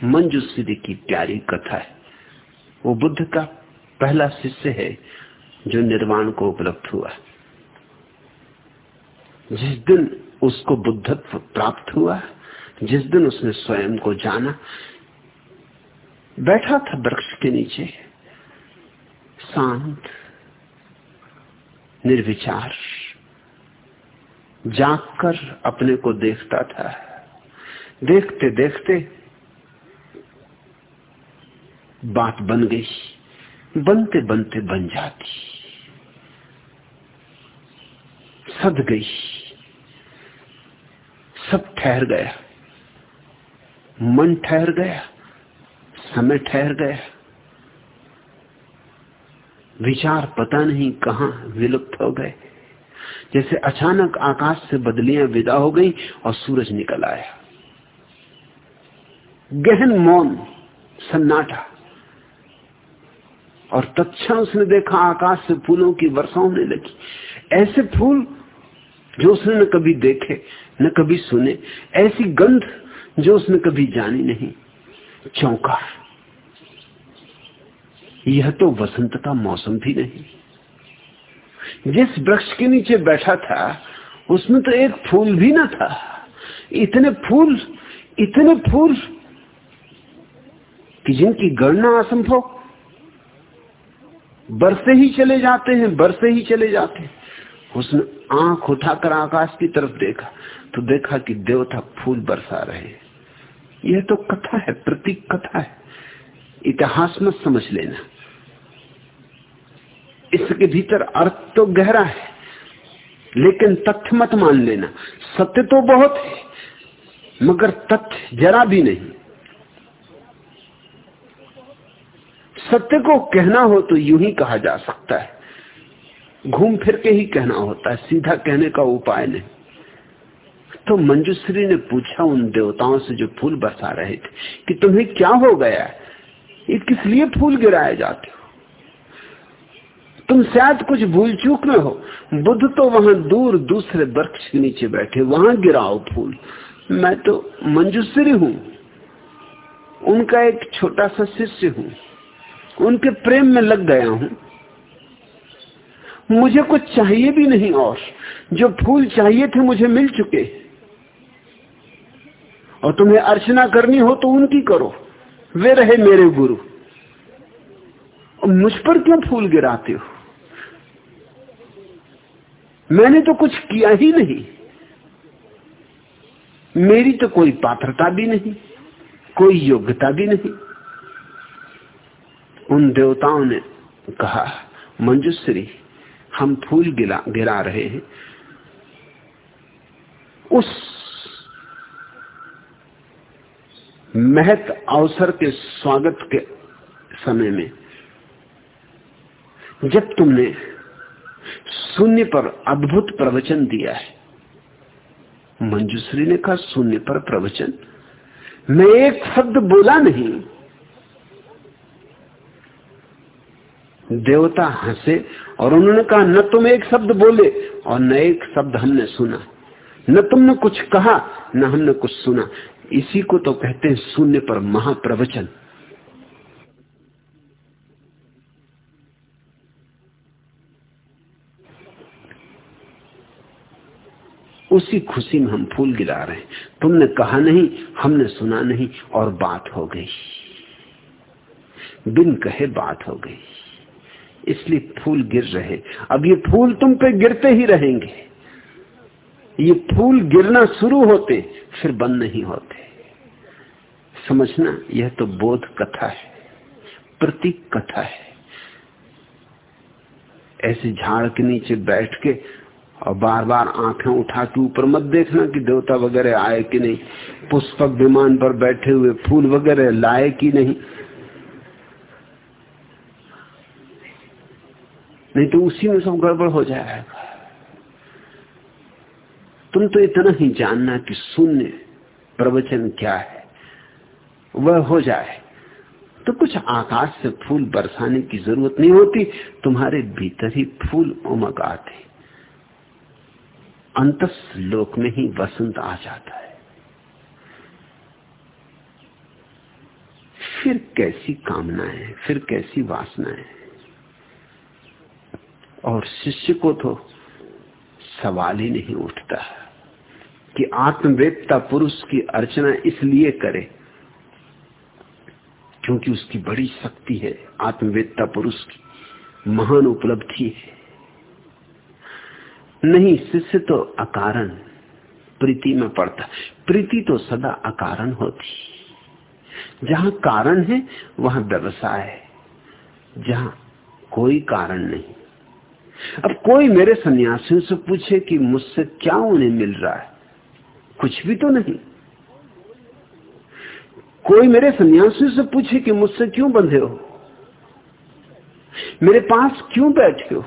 मंजू सिद्धि की प्यारी कथा है। वो बुद्ध का पहला शिष्य है जो निर्वाण को उपलब्ध हुआ। जिस दिन उसको बुद्धत्व प्राप्त हुआ जिस दिन उसने स्वयं को जाना, बैठा था वृक्ष के नीचे, शांत, निर्विचार जाग कर अपने को देखता था। देखते देखते बात बन गई बनते बनते बन जाती। सद गई। सब ठहर गया। मन ठहर गया, समय ठहर गया। विचार पता नहीं कहा विलुप्त हो गए। जैसे अचानक आकाश से बदलियाँ विदा हो गई और सूरज निकल आया। गहन मौन, सन्नाटा। और तत्म उसने देखा आकाश से फूलों की वर्षा होने लगी। ऐसे फूल जो उसने कभी देखे न कभी सुने ऐसी गंध जो उसने कभी जानी नहीं। चौंका यह तो वसंत का मौसम भी नहीं। जिस वृक्ष के नीचे बैठा था, उसमें तो एक फूल भी ना था। इतने फूल इतने फूल कि जिनकी गणना असंभव। बरसे ही चले जाते हैं, बरसे ही चले जाते हैं। उसने आँख उठाकर आकाश की तरफ़ देखा तो देखा कि देवता फूल बरसा रहे यह तो कथा है, प्रतीक कथा है। इतिहास मत समझ लेना। इसके भीतर अर्थ तो गहरा है, लेकिन तथ्य मत मान लेना। सत्य तो बहुत है, मगर तथ्य जरा भी नहीं। सत्य को कहना हो तो यूँ ही कहा जा सकता है। घूम फिर के ही कहना होता है, सीधा कहने का उपाय नहीं। तो मंजूश्री ने पूछा उन देवताओं से जो फूल बरसा रहे थे कि तुम्हें क्या हो गया ये किस लिए फूल गिराए जाते हो? तुम शायद कुछ भूल चूक में हो। बुद्ध तो वहाँ दूर दूसरे वृक्ष के नीचे बैठे, वहाँ गिराओ फूल। मैं तो मंजूश्री हूँ। उनका एक छोटा सा शिष्य हूँ। उनके प्रेम में लग गया हूँ। मुझे कुछ चाहिए भी नहीं और। जो फूल चाहिए थे मुझे मिल चुके। और तुम्हें अर्चना करनी हो तो उनकी करो। वे रहे मेरे गुरु। और मुझ पर क्यों फूल गिराते हो? मैंने तो कुछ किया ही नहीं। मेरी तो कोई पात्रता भी नहीं, कोई योग्यता भी नहीं। उन देवताओं ने कहा, मंजुश्री हम फूल गिरा गिरा रहे हैं। उस महत अवसर के स्वागत के समय में, जब तुमने शून्य पर अद्भुत प्रवचन दिया है, मंजूश्री ने कहा, शून्य पर प्रवचन? मैं एक शब्द बोला नहीं। देवता हंसे और उन्होंने कहा, न तुम एक शब्द बोले और न एक शब्द हमने सुना। न तुमने कुछ कहा, न हमने कुछ सुना। इसी को तो कहते हैं शून्य पर महाप्रवचन। उसी खुशी में हम फूल गिरा रहे हैं। तुमने कहा नहीं, हमने सुना नहीं और बात हो गई। बिन कहे बात हो गई। इसलिए फूल गिर रहे। अब ये फूल तुम पे गिरते ही रहेंगे। ये फूल गिरना शुरू होते, फिर बंद नहीं होते। समझना, यह तो बोध कथा है, प्रतीक कथा है। ऐसे झाड़ के नीचे बैठ के और बार बार आँखें उठा के ऊपर मत देखना कि देवता वगैरह आए कि नहीं। पुष्पक विमान पर बैठे हुए फूल वगैरह लाए कि नहीं। नहीं तो उसी में सब गड़बड़ हो जाएगा। तुम तो इतना ही जानना कि शून्य प्रवचन क्या है। वह हो जाए। तो कुछ आकाश से फूल बरसाने की ज़रूरत नहीं होती। तुम्हारे भीतर ही फूल उमग आते। अंत लोक में ही वसंत आ जाता है। फिर कैसी कामनाएँ, फिर कैसी वासनाएँ? और शिष्य को तो सवाल ही नहीं उठता कि आत्मवेदता पुरुष की अर्चना इसलिए करे क्योंकि उसकी बड़ी शक्ति है आत्मवेदता पुरुष की महान उपलब्धि है। नहीं, शिष्य तो अकारण प्रीति में पड़ता। प्रीति तो सदा अकारण होती। जहाँ कारण है, वहाँ व्यवसाय है। जहाँ कोई कारण नहीं। अब कोई मेरे सन्यासियों से पूछे कि मुझसे क्या उन्हें मिल रहा है? कुछ भी तो नहीं। कोई मेरे सन्यासियों से पूछे कि मुझसे क्यों बंधे हो? मेरे पास क्यों बैठे हो?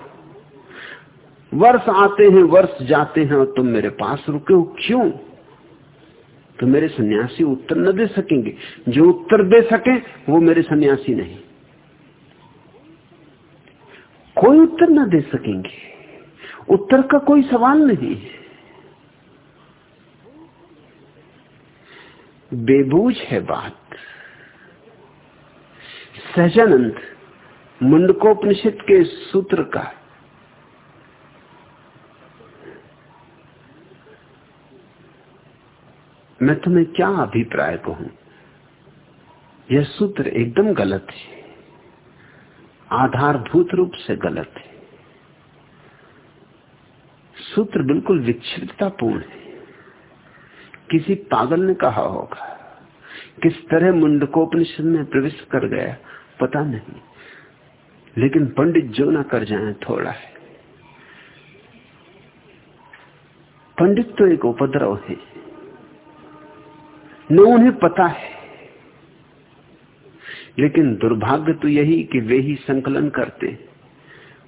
वर्ष आते हैं, वर्ष जाते हैं, और तुम मेरे पास रुके हो क्यों? तो मेरे सन्यासी उत्तर न दे सकेंगे। जो उत्तर दे सके, वो मेरे सन्यासी नहीं। कोई उत्तर ना दे सकेंगे। उत्तर का कोई सवाल नहीं है। बेबूझ है बात। सहजानंद मुंडकोपनिषद के सूत्र का। मैं तुम्हें क्या अभिप्राय कहूँ? यह सूत्र एकदम गलत है। आधारभूत रूप से गलत है। सूत्र बिल्कुल विक्षिप्ततापूर्ण है। किसी पागल ने कहा होगा, किस तरह मुंडकोपनिषद में प्रवेश कर गया, पता नहीं। लेकिन पंडित जो ना कर जाए, थोड़ा है। पंडित तो एक उपद्रव है। न उन्हें पता है। लेकिन दुर्भाग्य तो यही कि वे ही संकलन करते।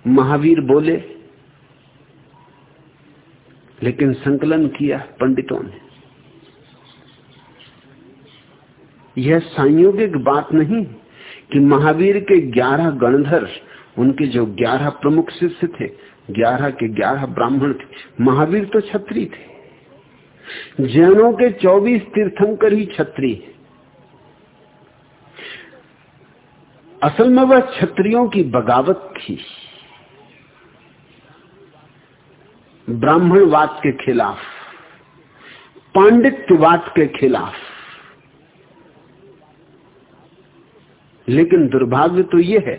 महावीर बोले, लेकिन संकलन किया पंडितों ने। यह संयोगिक बात नहीं कि महावीर के ग्यारह गणधर, उनके जो ग्यारह प्रमुख शिष्य थे, ग्यारह के ग्यारह ब्राह्मण थे, महावीर तो छत्री थे। जैनों के चौबीस तीर्थंकर ही छत्री है। असल में वह छत्रियों की बगावत थी। ब्राह्मणवाद के खिलाफ, पांडित्यवाद के खिलाफ। लेकिन दुर्भाग्य तो यह है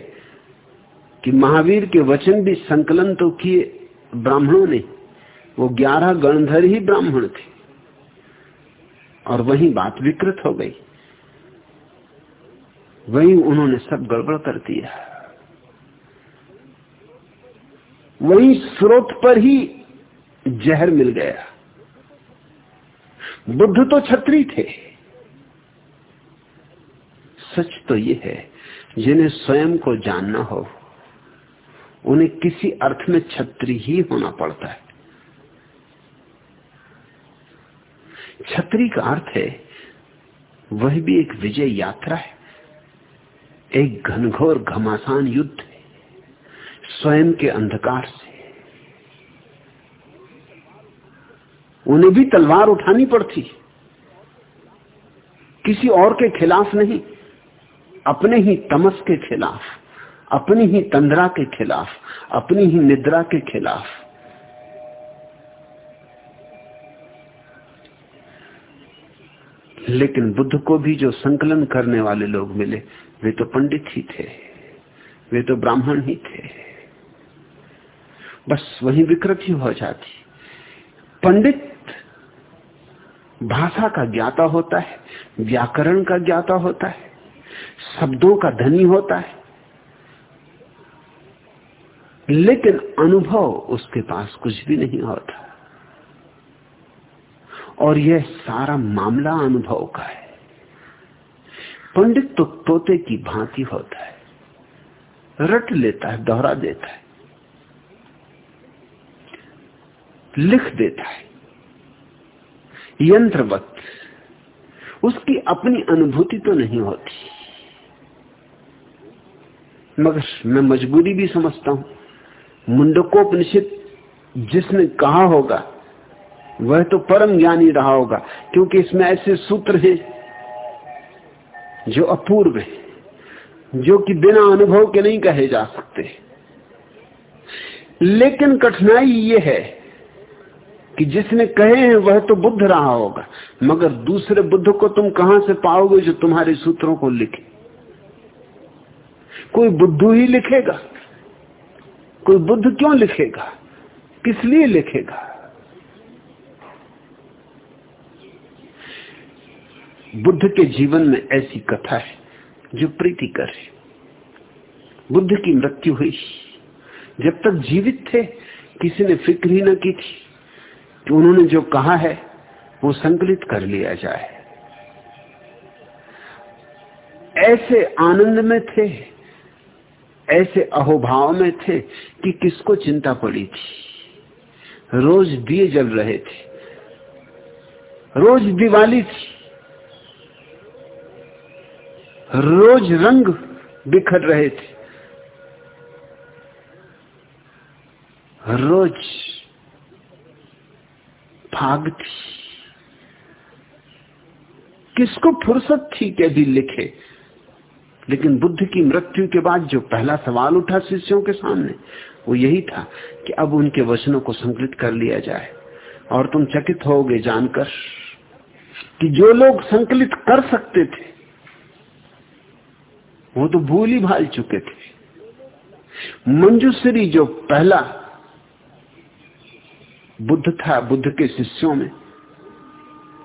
कि महावीर के वचन भी संकलन तो किए ब्राह्मणों ने। वो ग्यारह गणधर ही ब्राह्मण थे और वही बात विकृत हो गई। वही उन्होंने सब गड़बड़ कर दिया। वही स्रोत पर ही जहर मिल गया। बुद्ध तो छत्री थे। सच तो ये है, जिन्हें स्वयं को जानना हो, उन्हें किसी अर्थ में छत्री ही होना पड़ता है। छत्री का अर्थ है, वह भी एक विजय यात्रा है। एक घनघोर घमासान युद्ध है, स्वयं के अंधकार से। उन्हें भी तलवार उठानी पड़ती। किसी और के खिलाफ नहीं, अपने ही तमस के खिलाफ, अपनी ही तंद्रा के खिलाफ, अपनी ही निद्रा के खिलाफ। लेकिन बुद्ध को भी जो संकलन करने वाले लोग मिले, वे तो पंडित ही थे। वे तो ब्राह्मण ही थे। बस वही विकृति हो जाती। पंडित भाषा का ज्ञाता होता है, व्याकरण का ज्ञाता होता है, शब्दों का धनी होता है। लेकिन अनुभव उसके पास कुछ भी नहीं होता। और यह सारा मामला अनुभव का है। पंडित तो तोते की भांति होता है, रट लेता है, दोहरा देता है, लिख देता है। यंत्रवत, उसकी अपनी अनुभूति तो नहीं होती। मगर मैं मजबूरी भी समझता हूँ, मुंडकोपनिषद जिसने कहा होगा वह तो परम ज्ञानी रहा होगा, क्योंकि इसमें ऐसे सूत्र हैं जो अपूर्व है, जो कि बिना अनुभव के नहीं कहे जा सकते। लेकिन कठिनाई ये है कि जिसने कहे हैं वह तो बुद्ध रहा होगा, मगर दूसरे बुद्ध को तुम कहाँ से पाओगे जो तुम्हारे सूत्रों को लिखे? कोई बुद्धू ही लिखेगा? कोई बुद्ध क्यों लिखेगा? किस लिए लिखेगा? बुद्ध के जीवन में ऐसी कथा है, जो प्रीति करे बुद्ध की मृत्यु हुई। जब तक जीवित थे, किसी ने फ़िक्र ही न की थी कि उन्होंने जो कहा है, वो संकलित कर लिया जाए। ऐसे आनंद में थे, ऐसे अहोभाव में थे कि किसको चिंता पड़ी थी। रोज दिए जल रहे थे। रोज दिवाली थी। रोज रंग बिखर रहे थे। रोज भाग थी। किसको फुर्सत थी कि अभी लिखे? लेकिन बुद्ध की मृत्यु के बाद जो पहला सवाल उठा शिष्यों के सामने, वो यही था कि अब उनके वचनों को संकलित कर लिया जाए और तुम चकित होगे जानकर कि जो लोग संकलित कर सकते थे वो तो भूल ही भाल चुके थे। मंजूश्री जो पहला बुद्ध था, बुद्ध के शिष्यों में,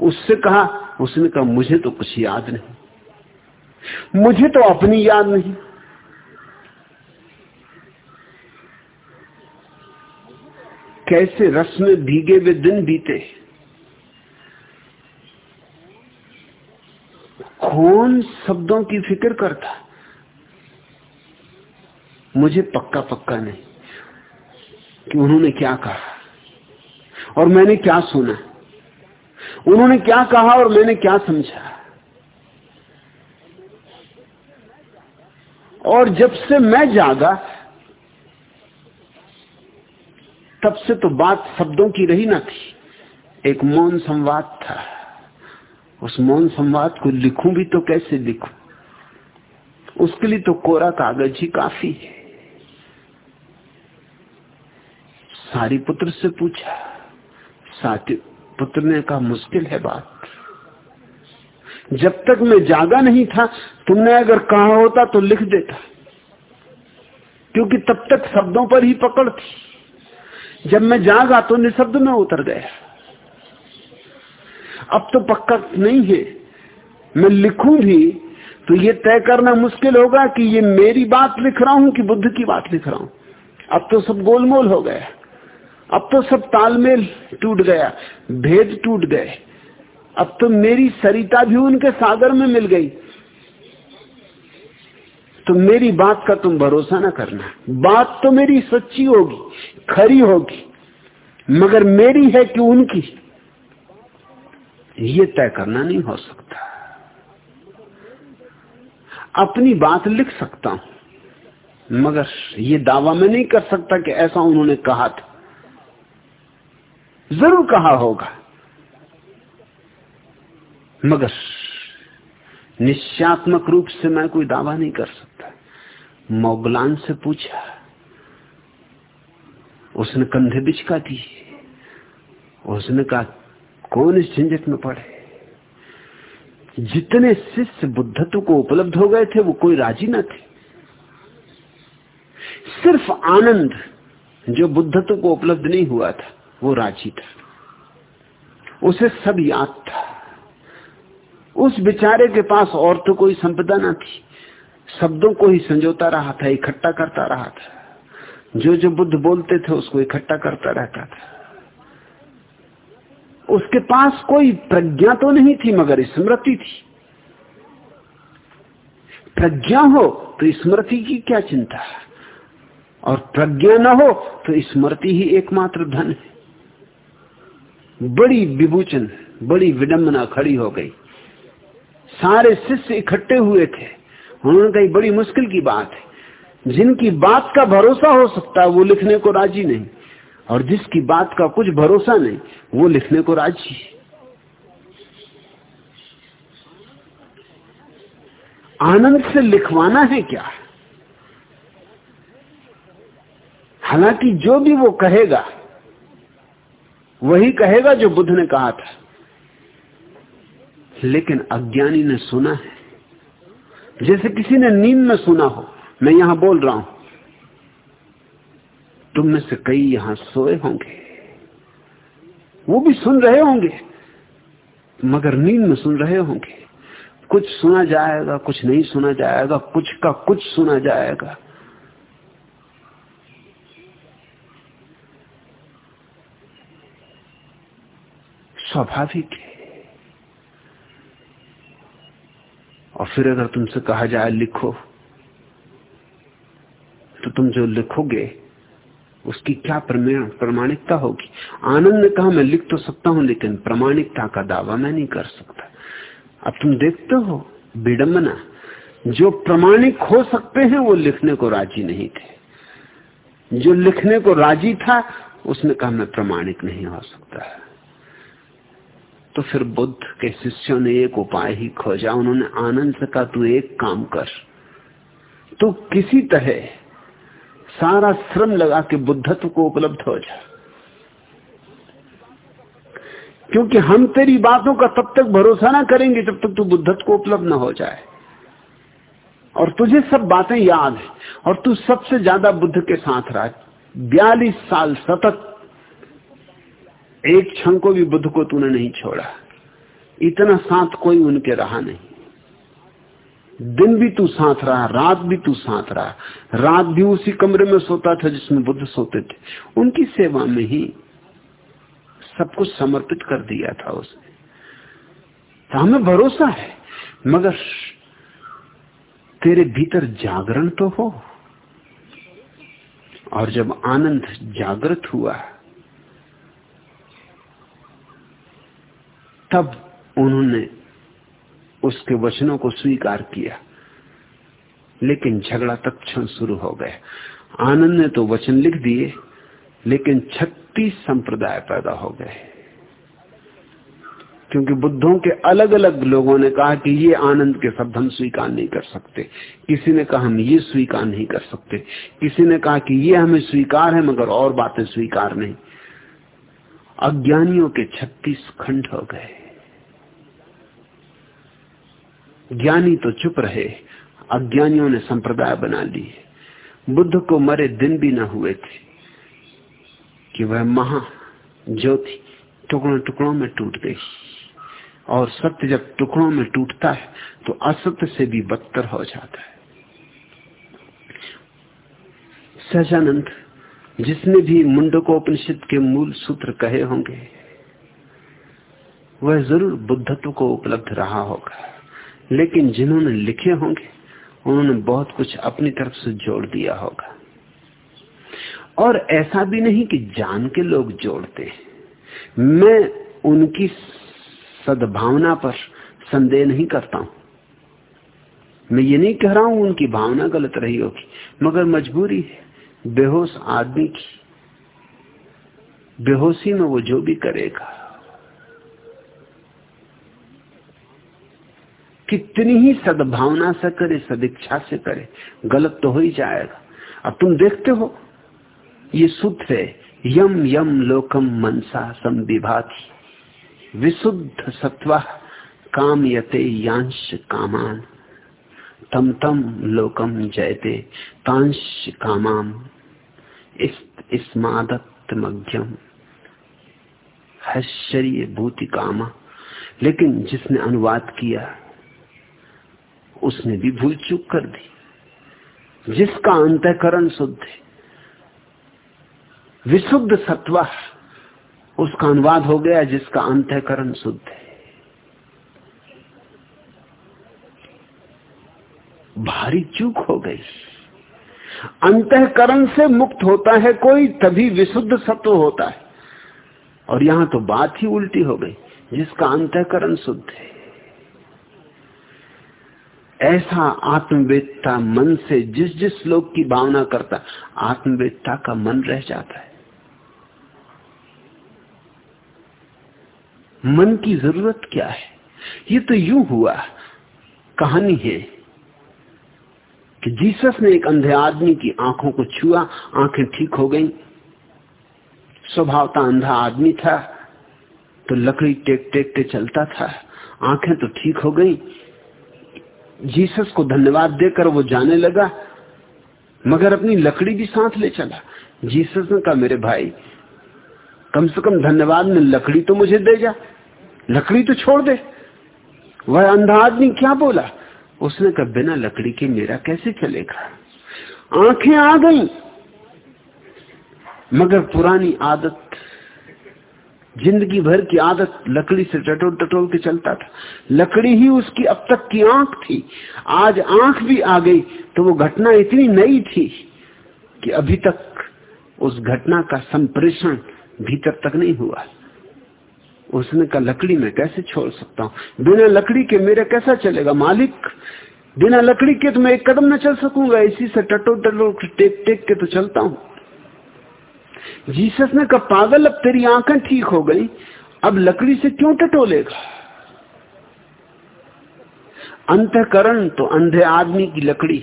उससे कहा, उसने कहा, मुझे तो कुछ याद नहीं। मुझे तो अपनी याद नहीं। कैसे रस में भीगे हुए दिन बीते। कौन शब्दों की फ़िक्र करता? मुझे पक्का पक्का नहीं कि उन्होंने क्या कहा और मैंने क्या सुना। उन्होंने क्या कहा और मैंने क्या समझा। और जब से मैं जागा, तब से तो बात शब्दों की रही ना थी। एक मौन संवाद था। उस मौन संवाद को लिखूं भी तो कैसे लिखूं? उसके लिए तो कोरा कागज़ ही काफ़ी है। सारी पुत्र से पूछा, साथी पुत्र ने कहा, मुश्किल है बात। जब तक मैं जागा नहीं था, तुमने अगर कहा होता तो लिख देता। क्योंकि तब तक शब्दों पर ही पकड़ थी। जब मैं जागा तो निशब्द में उतर गया। अब तो पक्का नहीं है। मैं लिखूं भी तो ये तय करना मुश्किल होगा कि ये मेरी बात लिख रहा हूँ कि बुद्ध की बात लिख रहा हूँ। अब तो सब गोलमोल हो गया। अब तो सब तालमेल टूट गया, भेद टूट गए। अब तो मेरी सरिता भी उनके सागर में मिल गई। तो मेरी बात का तुम भरोसा ना करना। बात तो मेरी सच्ची होगी, खरी होगी, मगर मेरी है कि उनकी। ये तय करना नहीं हो सकता। अपनी बात लिख सकता हूँ, मगर ये दावा मैं नहीं कर सकता कि ऐसा उन्होंने कहा था। ज़रूर कहा होगा। मगर निश्चात्मक रूप से मैं कोई दावा नहीं कर सकता। मोगलान से पूछा, उसने कंधे बिचका दी उसने कहा, कौन इस झंझट में पड़े? जितने शिष्य बुद्धत्व को उपलब्ध हो गए थे, वो कोई राज़ी न थे। सिर्फ़ आनंद जो बुद्धत्व को उपलब्ध नहीं हुआ था वो राज़ी था। उसे सब याद था। उस बेचारे के पास और तो कोई संपदा ना थी। शब्दों को ही संजोता रहा था, इकट्ठा करता रहा था। जो जो बुद्ध बोलते थे, उसको इकट्ठा करता रहता था। उसके पास कोई प्रज्ञा तो नहीं थी, मगर स्मृति थी। प्रज्ञा हो तो स्मृति की क्या चिंता? और प्रज्ञा न हो तो स्मृति ही एकमात्र धन है। बड़ी विभूचन, बड़ी विडंबना खड़ी हो गई। सारे शिष्य इकट्ठे हुए थे। उन्होंने कही, बड़ी मुश्किल की बात है। जिनकी बात का भरोसा हो सकता है, वो लिखने को राज़ी नहीं। और जिसकी बात का कुछ भरोसा नहीं, वो लिखने को राज़ी आनंद से लिखवाना है क्या? हालाँकि जो भी वो कहेगा वही कहेगा जो बुद्ध ने कहा था। लेकिन अज्ञानी ने सुना है। जैसे किसी ने नींद में सुना हो, मैं यहाँ बोल रहा हूँ, तुम में से कई यहाँ सोए होंगे। वो भी सुन रहे होंगे, मगर नींद में सुन रहे होंगे। कुछ सुना जाएगा, कुछ नहीं सुना जाएगा, कुछ का कुछ सुना जाएगा। स्वाभाविक है। और फिर अगर तुमसे कहा जाए, लिखो तो तुम जो लिखोगे, उसकी क्या प्रमाणिकता होगी? आनंद ने कहा, मैं लिख तो सकता हूँ, लेकिन प्रमाणिकता का दावा मैं नहीं कर सकता। अब तुम देखते हो विडम्बना जो प्रमाणिक हो सकते हैं, वो लिखने को राज़ी नहीं थे। जो लिखने को राज़ी था, उसने कहा, मैं प्रमाणिक नहीं हो सकता। है तो फिर बुद्ध के शिष्यों ने एक उपाय ही खोजा। उन्होंने आनंद से कहा, तू एक काम कर। तू किसी तरह सारा श्रम लगा के बुद्धत्व को उपलब्ध हो जा। क्योंकि हम तेरी बातों का तब तक भरोसा ना करेंगे जब तक तू बुद्धत्व को उपलब्ध ना हो जाए। और तुझे सब बातें याद है। और तू सबसे ज़्यादा बुद्ध के साथ रहा। बयालीस साल सतत एक क्षण को भी बुद्ध को तूने नहीं छोड़ा। इतना साथ कोई उनके रहा नहीं। दिन भी तू साथ रहा, रात भी तू साथ रहा। रात भी उसी कमरे में सोता था जिसमें बुद्ध सोते थे। उनकी सेवा में ही सब कुछ समर्पित कर दिया था उसने तो हमें भरोसा है, मगर तेरे भीतर जागरण तो हो। और जब आनंद जागृत हुआ है तब उन्होंने उसके वचनों को स्वीकार किया। लेकिन झगड़ा तत्क्षण शुरू हो गया। आनंद ने तो वचन लिख दिए, लेकिन छत्तीस संप्रदाय पैदा हो गए। क्योंकि बुद्धों के अलग अलग लोगों ने कहा कि ये आनंद के शब्द हम स्वीकार नहीं कर सकते। किसी ने कहा हम ये स्वीकार नहीं कर सकते। किसी ने कहा कि ये हमें स्वीकार है, मगर और बातें स्वीकार नहीं। अज्ञानियों के छत्तीस खंड हो गए। ज्ञानी तो चुप रहे, अज्ञानियों ने संप्रदाय बना ली। बुद्ध को मरे दिन भी न हुए थे कि वह महा ज्योति टुकड़ों टुकड़ों में टूट गई। और सत्य जब टुकड़ों में टूटता है तो असत्य से भी बदतर हो जाता है। सहजानंद जिसने भी मुंडकोपनिषद के मूल सूत्र कहे होंगे, वह ज़रूर बुद्धत्व को उपलब्ध रहा होगा। लेकिन जिन्होंने लिखे होंगे, उन्होंने बहुत कुछ अपनी तरफ़ से जोड़ दिया होगा। और ऐसा भी नहीं कि जान के लोग जोड़ते मैं उनकी सद्भावना पर संदेह नहीं करता हूँ। मैं ये नहीं कह रहा हूँ उनकी भावना गलत रही होगी, मगर मजबूरी है। बेहोश आदमी की, बेहोशी में वो जो भी करेगा कितनी ही सद्भावना से करे, सदिच्छा से करे, गलत तो हो ही जाएगा। अब तुम देखते हो, ये सूत्र है, यम यम लोकम मनसा संविभाति। विशुद्ध सत्वा काम यते यांश कामान। तम तम लोकम जयते तांश कामाम मध्यम हश्चर्य भूति कामा। लेकिन जिसने अनुवाद किया उसने भी भूल चूक कर दी। जिसका अंतकरण शुद्ध है, विशुद्ध सत्वा, उसका अनुवाद हो गया, जिसका अंतकरण शुद्ध है। भारी चूक हो गई। अंतकरण से मुक्त होता है कोई, तभी विशुद्ध सत्व होता है। और यहाँ तो बात ही उल्टी हो गई, जिसका अंतकरण शुद्ध है। ऐसा आत्मवेदता मन से जिस जिस लोग की भावना करता आत्मवेदता का मन रह जाता है। मन की ज़रूरत क्या है? ये तो यूँ हुआ, कहानी है कि जीसस ने एक अंधे आदमी की आँखों को छुआ, आँखें ठीक हो गईं। स्वभावता अंधा आदमी था तो लकड़ी टेक टेक के चलता था, आँखें तो ठीक हो गई। जीसस को धन्यवाद देकर वो जाने लगा, मगर अपनी लकड़ी भी साथ ले चला। जीसस ने कहा, मेरे भाई, कम से कम धन्यवाद में लकड़ी तो मुझे दे जा, लकड़ी तो छोड़ दे। वह अंधा आदमी क्या बोला? उसने कहा, बिना लकड़ी के मेरा कैसे चलेगा? आँखें आ गई, मगर पुरानी आदत ज़िंदगी भर की आदत लकड़ी से टटोल टटोल के चलता था। लकड़ी ही उसकी अब तक की आँख थी। आज आँख भी आ गई तो वो घटना इतनी नई थी कि अभी तक उस घटना का संप्रेषण भीतर तक नहीं हुआ। उसने कहा, लकड़ी में कैसे छोड़ सकता हूँ? बिना लकड़ी के मेरे कैसा चलेगा? मालिक, बिना लकड़ी के तो मैं एक कदम न चल सकूँगा। इसी से टटो टटो टेक टेक के तो चलता हूँ। जीसस ने कहा, पागल, अब तेरी आँखें ठीक हो गई, अब लकड़ी से क्यों टटोलेगा? अंतकरण तो अंधे आदमी की लकड़ी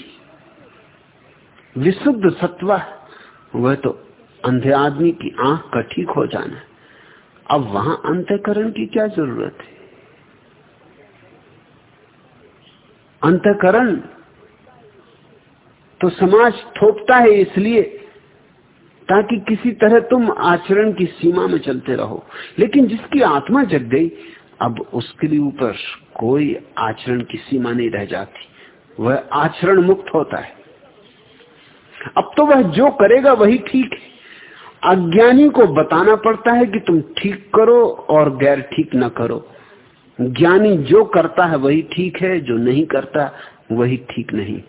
विशुद्ध सत्वा, वह तो अंधे आदमी की आँख का ठीक हो जाना अब वहाँ अंतकरण की क्या ज़रूरत है? अंतकरण तो समाज थोपता है इसलिए ताकि किसी तरह तुम आचरण की सीमा में चलते रहो। लेकिन जिसकी आत्मा जग गई, अब उसके लिए ऊपर कोई आचरण की सीमा नहीं रह जाती। वह आचरण मुक्त होता है। अब तो वह जो करेगा वही ठीक है। अज्ञानी को बताना पड़ता है कि तुम ठीक करो और गैर ठीक ना करो। ज्ञानी जो करता है वही ठीक है, जो नहीं करता वही ठीक नहीं।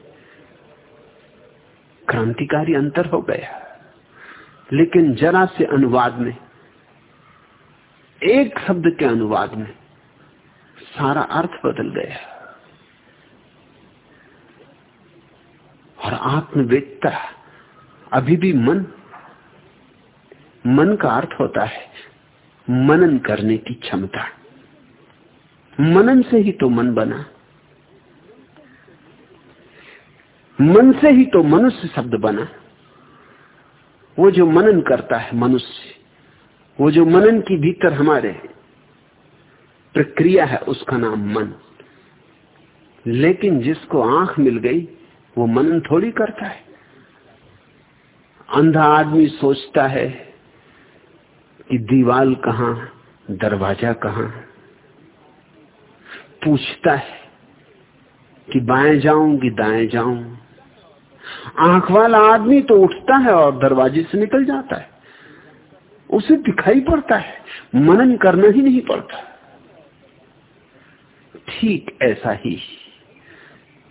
क्रांतिकारी अंतर हो गया। लेकिन जरा से अनुवाद में, एक शब्द के अनुवाद में सारा अर्थ बदल गया। और आत्मवेदता, अभी भी मन मन का अर्थ होता है मनन करने की क्षमता। मनन से ही तो मन बना। मन से ही तो मनुष्य शब्द बना। वो जो मनन करता है मनुष्य, वो जो मनन की भीतर हमारे प्रक्रिया है उसका नाम मन। लेकिन जिसको आँख मिल गई, वो मनन थोड़ी करता है। अंधा आदमी सोचता है कि दीवाल कहाँ, दरवाज़ा कहाँ। पूछता है कि बाएँ जाऊँ कि दाएँ जाऊँ। आँख वाला आदमी तो उठता है और दरवाजे से निकल जाता है। उसे दिखाई पड़ता है, मनन करना ही नहीं पड़ता। ठीक ऐसा ही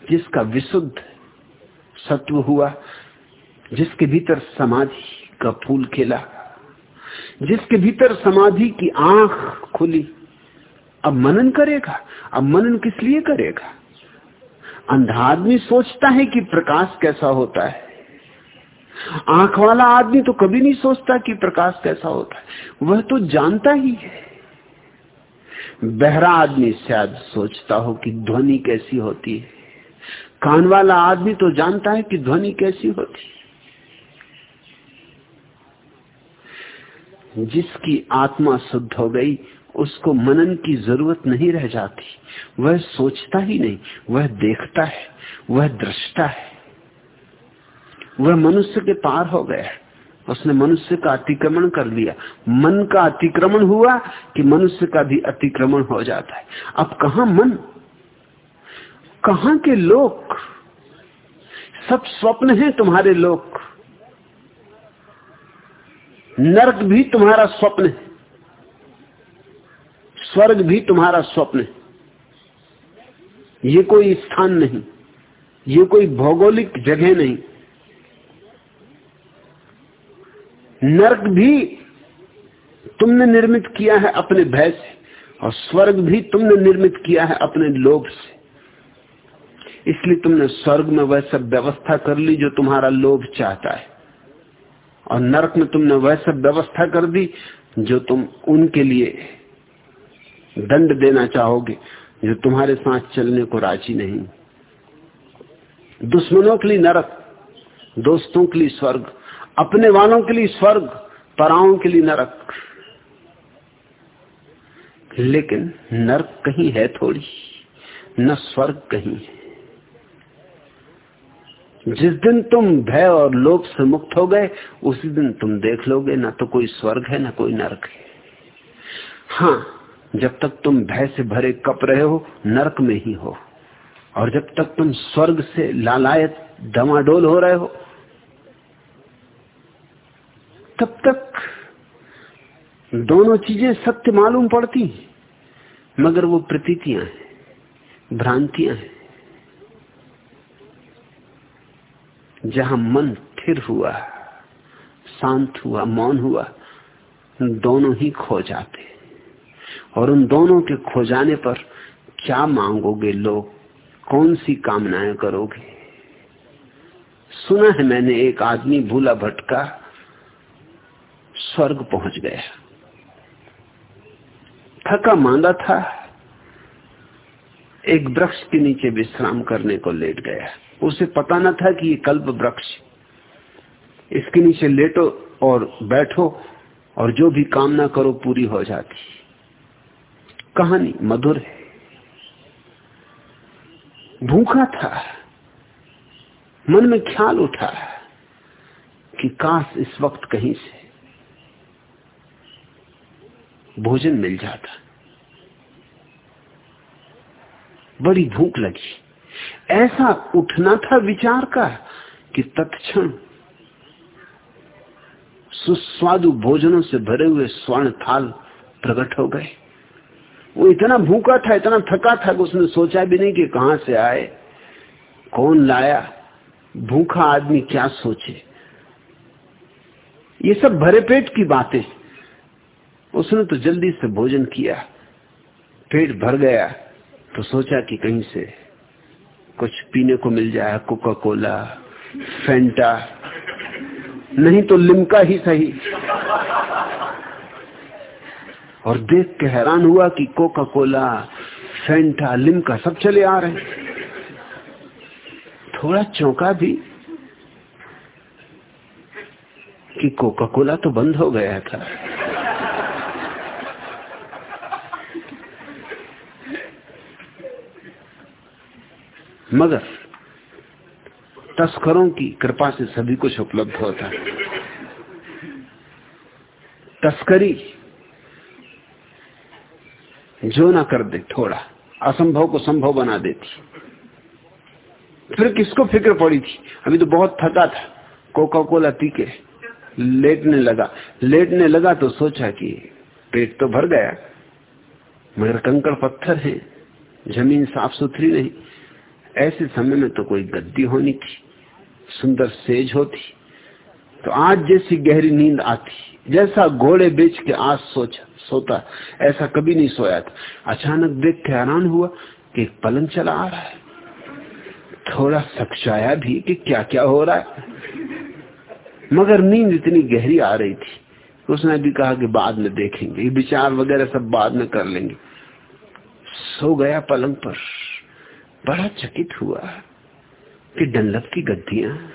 जिसका विशुद्ध सत्व हुआ, जिसके भीतर समाधि का फूल खिला, जिसके भीतर समाधि की आँख खुली, अब मनन करेगा, अब मनन किस लिए करेगा? अंधा आदमी सोचता है कि प्रकाश कैसा होता है। आँख वाला आदमी तो कभी नहीं सोचता कि प्रकाश कैसा होता है। वह तो जानता ही है। बहरा आदमी शायद सोचता हो कि ध्वनि कैसी होती है। कान वाला आदमी तो जानता है कि ध्वनि कैसी होती है। जिसकी आत्मा शुद्ध हो गई उसको मनन की ज़रूरत नहीं रह जाती। वह सोचता ही नहीं, वह देखता है, वह दृष्टा है। वह मनुष्य के पार हो गया है। उसने मनुष्य का अतिक्रमण कर लिया। मन का अतिक्रमण हुआ कि मनुष्य का भी अतिक्रमण हो जाता है। अब कहा मन? कहा के लोग सब स्वप्न हैं तुम्हारे लोक। नरक भी तुम्हारा स्वप्न है। स्वर्ग भी तुम्हारा स्वप्न है। ये कोई स्थान नहीं, ये कोई भौगोलिक जगह नहीं। नरक भी तुमने निर्मित किया है अपने भय से, और स्वर्ग भी तुमने निर्मित किया है अपने लोभ से। इसलिए तुमने स्वर्ग में वह सब व्यवस्था कर ली जो तुम्हारा लोभ चाहता है, और नरक में तुमने वह सब व्यवस्था कर दी जो तुम उनके लिए दंड देना चाहोगे जो तुम्हारे साथ चलने को राज़ी नहीं। दुश्मनों के लिए नरक, दोस्तों के लिए स्वर्ग, अपने वालों के लिए स्वर्ग, पराओं के लिए नरक। लेकिन नरक कहीं है थोड़ी, न स्वर्ग कहीं है। जिस दिन तुम भय और लोभ से मुक्त हो गए, उसी दिन तुम देख लोगे, ना तो कोई स्वर्ग है, ना कोई नरक है। हाँ जब तक तुम भय से भरे कप रहे हो, नरक में ही हो। और जब तक तुम स्वर्ग से लालायत दमाडोल हो रहे हो, तब तक दोनों चीज़ें सत्य मालूम पड़ती मगर वो प्रतीतियाँ हैं, भ्रांतियाँ हैं। जहाँ मन स्थिर हुआ, शांत हुआ, मौन हुआ, दोनों ही खो जाते और उन दोनों के खो जाने पर क्या मांगोगे लोग? कौन सी कामनाएँ करोगे? सुना है मैंने एक आदमी भूला भटका स्वर्ग पहुँच गया। थका मांदा था, एक वृक्ष के नीचे विश्राम करने को लेट गया। उसे पता न था कि ये कल्प वृक्ष इसके नीचे लेटो और बैठो और जो भी कामना करो पूरी हो जाती। कहानी मधुर है। भूखा था। मन में ख्याल उठा कि काश इस वक्त कहीं से भोजन मिल जाता। बड़ी भूख लगी। ऐसा उठना था विचार का कि तत्क्षण सुस्वादु भोजनों से भरे हुए स्वर्ण थाल प्रकट हो गए। वो इतना भूखा था, इतना थका था कि उसने सोचा भी नहीं कि कहाँ से आए। कौन लाया? भूखा आदमी क्या सोचे? ये सब भरे पेट की बातें। उसने तो जल्दी से भोजन किया, पेट भर गया तो सोचा कि कहीं से कुछ पीने को मिल जाए कोका कोला फेंटा नहीं तो लिमका ही सही। और देख के हैरान हुआ कि कोका कोला फेंटा लिमका सब चले आ रहे थोड़ा चौंका भी कि कोका कोला तो बंद हो गया था। मगर तस्करों की कृपा से सभी कुछ उपलब्ध होता। है तस्करी जो ना कर दे, थोड़ा। असंभव को संभव बना देती। फिर किसको फ़िक्र पड़ी थी? अभी तो बहुत थका था। कोका कोला पी के लेटने लगा। लेटने लगा तो सोचा कि पेट तो भर गया, मगर कंकड़ पत्थर है, ज़मीन साफ़ सुथरी नहीं। ऐसे समय में तो कोई गद्दी होनी थी, सुंदर सेज होती। तो आज जैसी गहरी नींद आती। जैसा घोड़े बेच के आज सोचा, सोता, ऐसा कभी नहीं सोया था। अचानक देख के हैरान हुआ कि पलंग चला आ रहा है। थोड़ा सक्षाया भी कि क्या क्या हो रहा है। मगर नींद इतनी गहरी आ रही थी। उसने भी कहा कि बाद में देखेंगे। विचार वगैरह सब बाद में कर लेंगे। सो गया पलंग पर। बड़ा चकित हुआ कि डनलप की गद्दियाँ।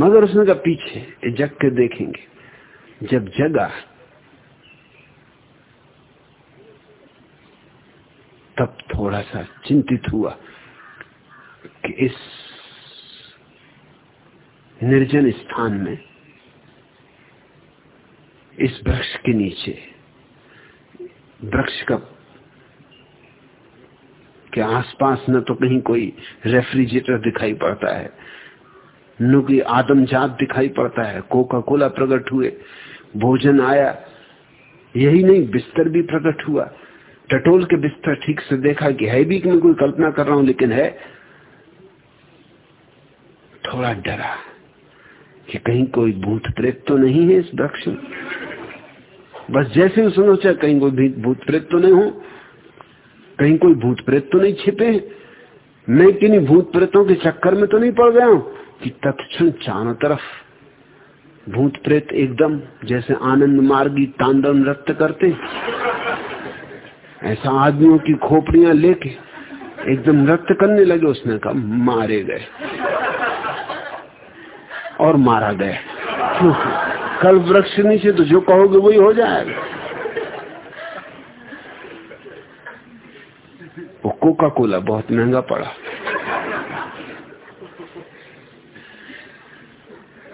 मगर उसने कहा, पीछे जग के देखेंगे। जब जगा, तब थोड़ा सा चिंतित हुआ कि इस निर्जन स्थान में, इस वृक्ष के नीचे, वृक्ष का, के आसपास न तो कहीं कोई रेफ्रिजरेटर दिखाई पड़ता है। न कोई आदमजात दिखाई पड़ता है। कोका कोला प्रकट हुए। भोजन आया। यही नहीं, बिस्तर भी प्रकट हुआ। टटोल के बिस्तर ठीक से देखा कि है भी कि मैं कोई कल्पना कर रहा हूँ, लेकिन है थोड़ा डरा कि कहीं कोई भूत प्रेत तो नहीं है इस वृक्ष में। बस जैसे ही सुनो, चाहे कहीं कोई भूत प्रेत तो नहीं हो, कहीं कोई भूत प्रेत तो नहीं छिपे मैं किन्हीं भूत प्रेतों के चक्कर में तो नहीं पड़ गया हूँ। कि तत्क्षण चारों तरफ़ भूत प्रेत एकदम जैसे आनंद मार्गी तांडव नृत्य करते ऐसा आदमियों की खोपड़ियाँ लेके एकदम नृत्य करने लगे, उसने कहा, मारे गए। और मारा गया कल वृक्ष नीचे तो जो कहोगे वही हो जाएगा। वो कोका कोला बहुत महँगा पड़ा।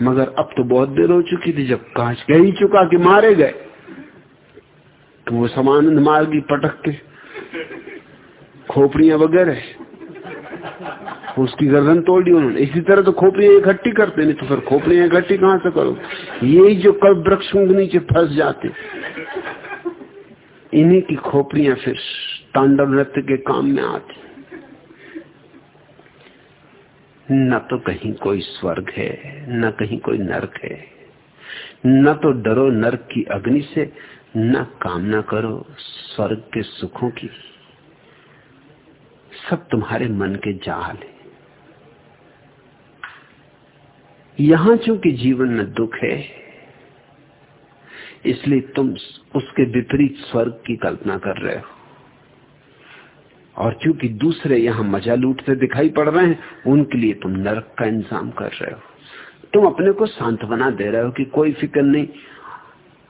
मगर अब तो बहुत देर हो चुकी थी जब कांच कह ही चुका कि मारे गए। तो वो समानंद मार्गी पटक के खोपड़ियाँ वगैरह, उसकी गर्दन तोड़ दी उन्होंने। इसी तरह तो खोपड़ियाँ इकट्ठी करते नहीं तो फिर खोपड़ियाँ इकट्ठी कहाँ से करो? यही जो कल वृक्ष नीचे फंस जाते। इन्हीं की खोपड़ियाँ फिर तांडव नृत्य के काम में आती। न तो कहीं कोई स्वर्ग है, न कहीं कोई नरक है। न तो डरो नरक की अग्नि से, न कामना करो स्वर्ग के सुखों की। सब तुम्हारे मन के जाल है। यहाँ चूँकि जीवन में दुख है, इसलिए तुम उसके विपरीत स्वर्ग की कल्पना कर रहे हो। और चूँकि दूसरे यहाँ मज़ा लूटते दिखाई पड़ रहे हैं, उनके लिए तुम नरक का इंतज़ाम कर रहे हो। तुम अपने को सांत्वना दे रहे हो कि कोई फ़िक्र नहीं।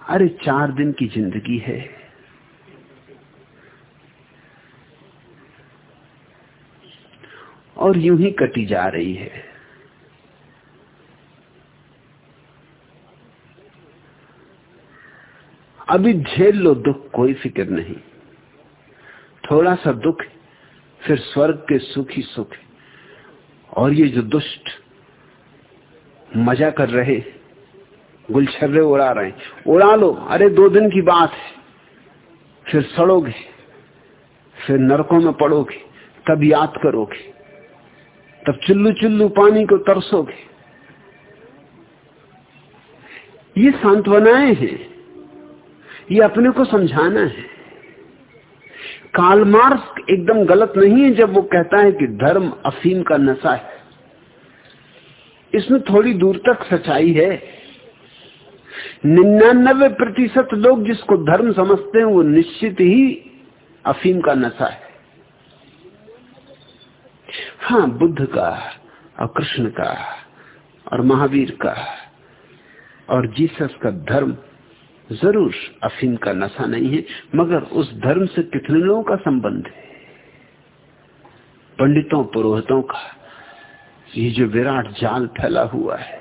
अरे, चार दिन की ज़िंदगी है। और यूँ ही कटी जा रही है। अभी झेल लो दुख, कोई फ़िक्र नहीं। थोड़ा सा दुख फिर स्वर्ग के सुख ही। सुख और ये जो दुष्ट मज़ा कर रहे गुलछर्रे उड़ा रहे उड़ा लो, अरे दो दिन की बात है। फिर सड़ोगे, फिर नरकों में पड़ोगे, तब याद करोगे, तब चुल्लू चुल्लू पानी को तरसोगे। ये सांत्वनाएँ हैं, ये अपने को समझाना है। काल मार्क्स एकदम गलत नहीं है जब वो कहता है कि धर्म अफीम का नशा है। इसमें थोड़ी दूर तक सच्चाई है। निन्यानबे प्रतिशत लोग जिसको धर्म समझते हैं, वो निश्चित ही अफीम का नशा है। हाँ बुद्ध का और कृष्ण का और महावीर का और जीसस का धर्म ज़रूर अफीम का नशा नहीं है, मगर उस धर्म से कितने लोगों का संबंध है? पंडितों, पुरोहितों का। ये जो विराट जाल फैला हुआ है,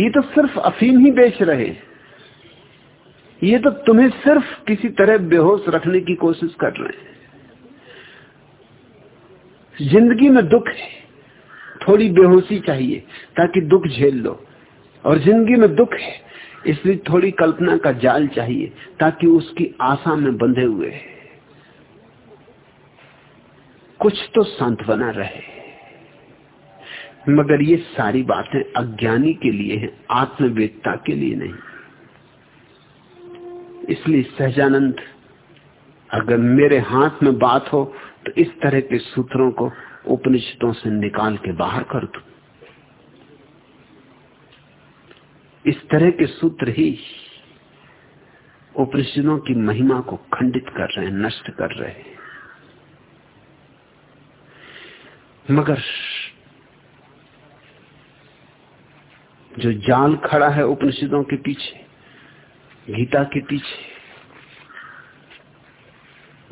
ये तो सिर्फ़ अफीम ही बेच रहे ये तो तुम्हें सिर्फ़ किसी तरह बेहोश रखने की कोशिश कर रहे हैं। ज़िंदगी में दुख है, थोड़ी बेहोशी चाहिए ताकि दुख झेल लो। और ज़िंदगी में दुख है इसलिए थोड़ी कल्पना का जाल चाहिए, ताकि उसकी आशा में बंधे हुए कुछ तो सांत्वना रहे। मगर ये सारी बातें अज्ञानी के लिए है, आत्मवेदता के लिए नहीं। इसलिए सहजानंद, अगर मेरे हाथ में बात हो तो इस तरह के सूत्रों को उपनिषदों से निकाल के बाहर कर दू। इस तरह के सूत्र ही उपनिषदों की महिमा को खंडित कर रहे हैं, नष्ट कर रहे हैं। मगर जो जाल खड़ा है उपनिषदों के पीछे, गीता के पीछे,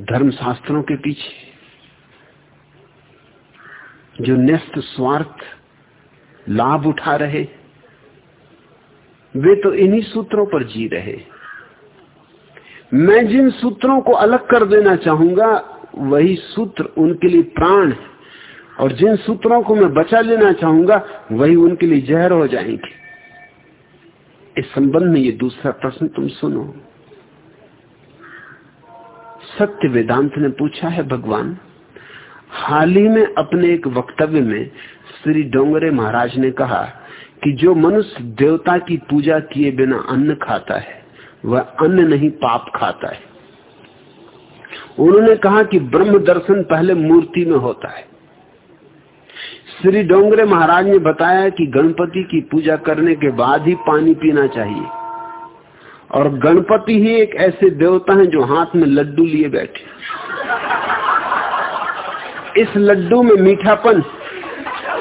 धर्मशास्त्रों के पीछे, जो न्यस्त स्वार्थ लाभ उठा रहे वे तो इन्हीं सूत्रों पर जी रहे। मैं जिन सूत्रों को अलग कर देना चाहूँगा, वही सूत्र उनके लिए प्राण है। और जिन सूत्रों को मैं बचा लेना चाहूँगा, वही उनके लिए जहर हो जाएँगे। इस संबंध में ये दूसरा प्रश्न तुम सुनो। सत्य वेदांत ने पूछा है भगवान, हाल ही में अपने एक वक्तव्य में श्री डोंगरे महाराज ने कहा कि जो मनुष्य देवता की पूजा किए बिना अन्न खाता है, वह अन्न नहीं, पाप खाता है। उन्होंने कहा कि ब्रह्म दर्शन पहले मूर्ति में होता है। श्री डोंगरे महाराज ने बताया कि गणपति की पूजा करने के बाद ही पानी पीना चाहिए। और गणपति ही एक ऐसे देवता हैं जो हाथ में लड्डू लिए बैठे। इस लड्डू में मीठापन,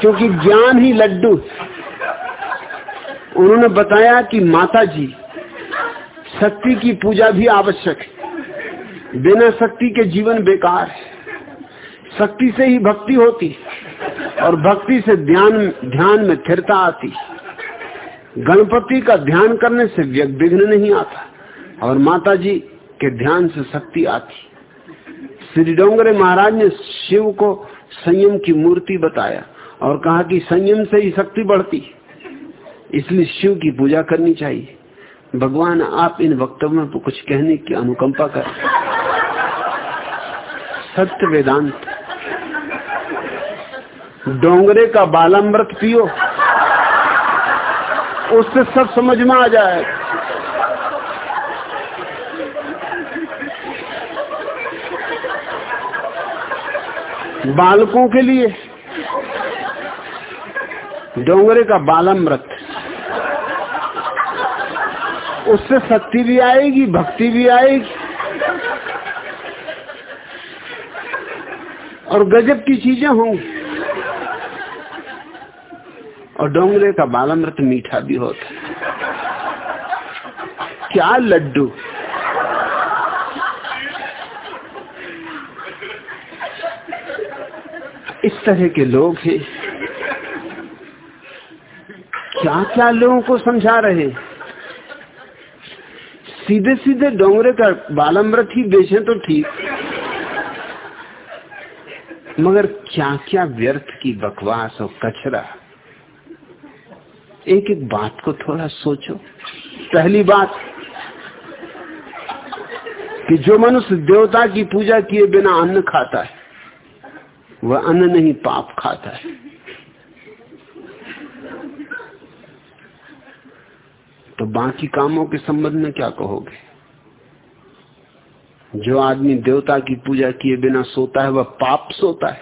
क्योंकि ज्ञान ही लड्डू। उन्होंने बताया कि माता जी शक्ति की पूजा भी आवश्यक है। बिना शक्ति के जीवन बेकार है। शक्ति से ही भक्ति होती और भक्ति से ध्यान ध्यान में स्थिरता आती गणपति का ध्यान करने से विघ्न नहीं आता और माता जी के ध्यान से शक्ति आती श्री डोंगरे महाराज ने शिव को संयम की मूर्ति बताया और कहा कि संयम से ही शक्ति बढ़ती इसलिए शिव की पूजा करनी चाहिए। भगवान, आप इन वक्तव्यों को कुछ कहने की अनुकंपा कर। सत्य वेदांत। डोंगरे का बालामृत पियो। उससे सब समझ में आ जाए। बालकों के लिए। डोंगरे का बालामृत। उससे शक्ति भी आएगी, भक्ति भी आएगी। और गजब की चीज़ें होंगी और डोंगरे का बालामृत मीठा भी होता है। क्या लड्डू। इस तरह के लोग हैं। क्या क्या लोगों को समझा रहे सीधे सीधे डोंगरे का बालामृत ही बेचे तो ठीक। मगर क्या क्या व्यर्थ की बकवास और कचरा। एक एक बात को थोड़ा सोचो। पहली बात, कि जो मनुष्य देवता की पूजा किए बिना अन्न खाता है, वह अन्न नहीं, पाप खाता है। तो बाकी कामों के संबंध में क्या कहोगे? जो आदमी देवता की पूजा किए बिना सोता है, वह पाप सोता है।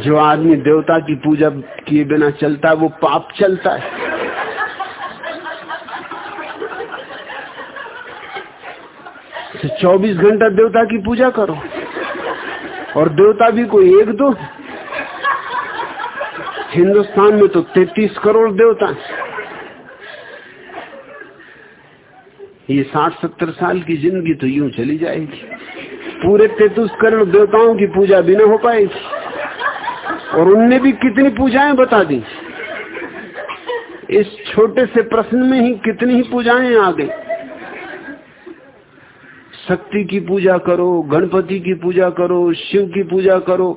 जो आदमी देवता की पूजा किए बिना चलता है, वो पाप चलता है। तो 24 घंटा देवता की पूजा करो। और देवता भी कोई एक दो। हिंदुस्तान में तो 33 करोड़ देवता ये 60-70 साल की ज़िंदगी तो यूँ चली जाएगी। पूरे तैतीस करोड़ देवताओं की पूजा भी ना हो पाएगी। और उनने भी कितनी पूजाएँ बता दी। इस छोटे से प्रश्न में ही कितनी ही पूजाएँ आ गई। शक्ति की पूजा करो, गणपति की पूजा करो, शिव की पूजा करो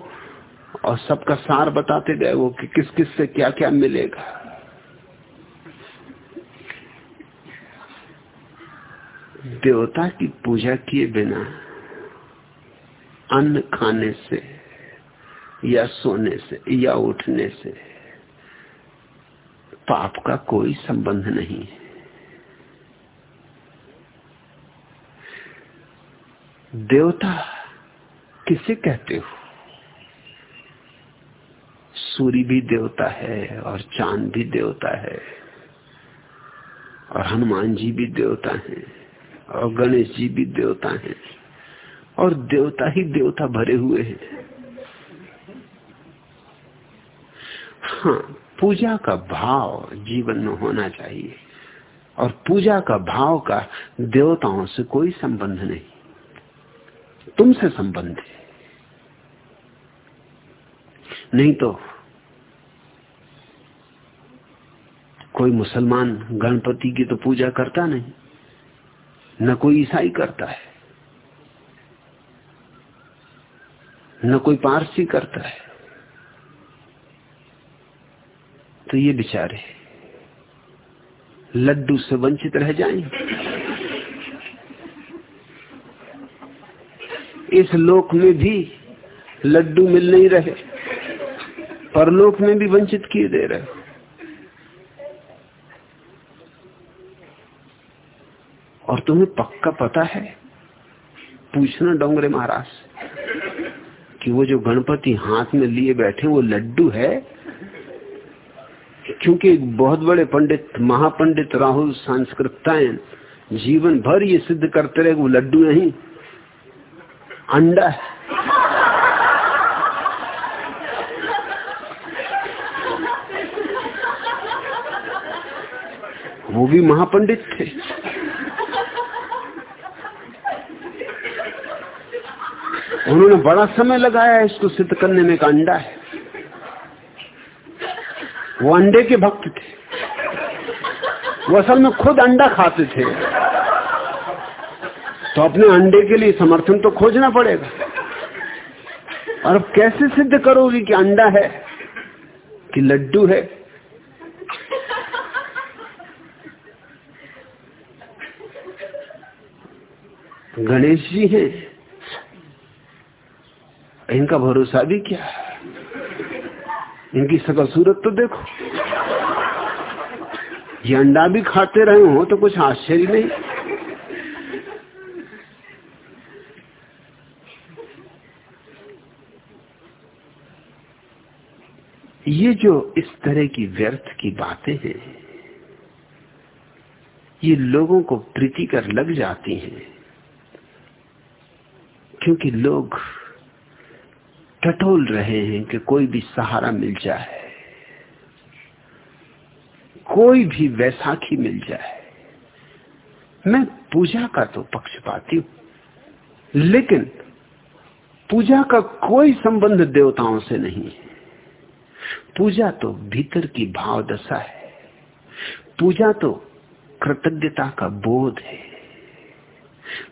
और सबका सार बताते गए वो कि किस किस से क्या क्या मिलेगा। देवता की पूजा किए बिना, अन्न खाने से, या सोने से, या उठने से, पाप का कोई संबंध नहीं है। देवता किसे कहते हो? सूर्य भी देवता है और चाँद भी देवता है और हनुमान जी भी देवता हैं और गणेश जी भी देवता हैं और देवता ही देवता भरे हुए हैं। हाँ पूजा का भाव जीवन में होना चाहिए और पूजा का भाव का देवताओं से कोई संबंध नहीं। तुमसे संबंध है। नहीं तो कोई मुसलमान गणपति की तो पूजा करता नहीं, न कोई ईसाई करता है, न कोई पारसी करता है। तो ये बेचारे लड्डू से वंचित रह जाएँगे इस लोक में भी लड्डू मिल नहीं रहे, परलोक में भी वंचित किए दे रहे और तुम्हें पक्का पता है? पूछना डोंगरे महाराज, कि वो जो गणपति हाथ में लिए बैठे वो लड्डू है? क्योंकि बहुत बड़े पंडित, महापंडित राहुल संस्कृतायन जीवन भर ये सिद्ध करते रहे वो लड्डू नहीं, अंडा है। वो भी महापंडित थे। उन्होंने बड़ा समय लगाया इसको सिद्ध करने में, एक अंडा है। वो अंडे के भक्त थे। वो असल में खुद अंडा खाते थे। तो अपने अंडे के लिए समर्थन तो खोजना पड़ेगा। और अब कैसे सिद्ध करोगे कि अंडा है, कि लड्डू है? गणेश जी हैं। इनका भरोसा भी क्या है? इनकी सकल सूरत तो देखो। ये अंडा भी खाते रहे हो तो कुछ आश्चर्य नहीं। ये जो इस तरह की व्यर्थ की बातें हैं, ये लोगों को प्रीति कर लग जाती हैं, क्योंकि लोग टटोल रहे हैं कि कोई भी सहारा मिल जाए, कोई भी वैसाखी मिल जाए। मैं पूजा का तो पक्ष पाती हूँ, लेकिन पूजा का कोई संबंध देवताओं से नहीं है। पूजा तो भीतर की भाव दशा है। पूजा तो कृतज्ञता का बोध है।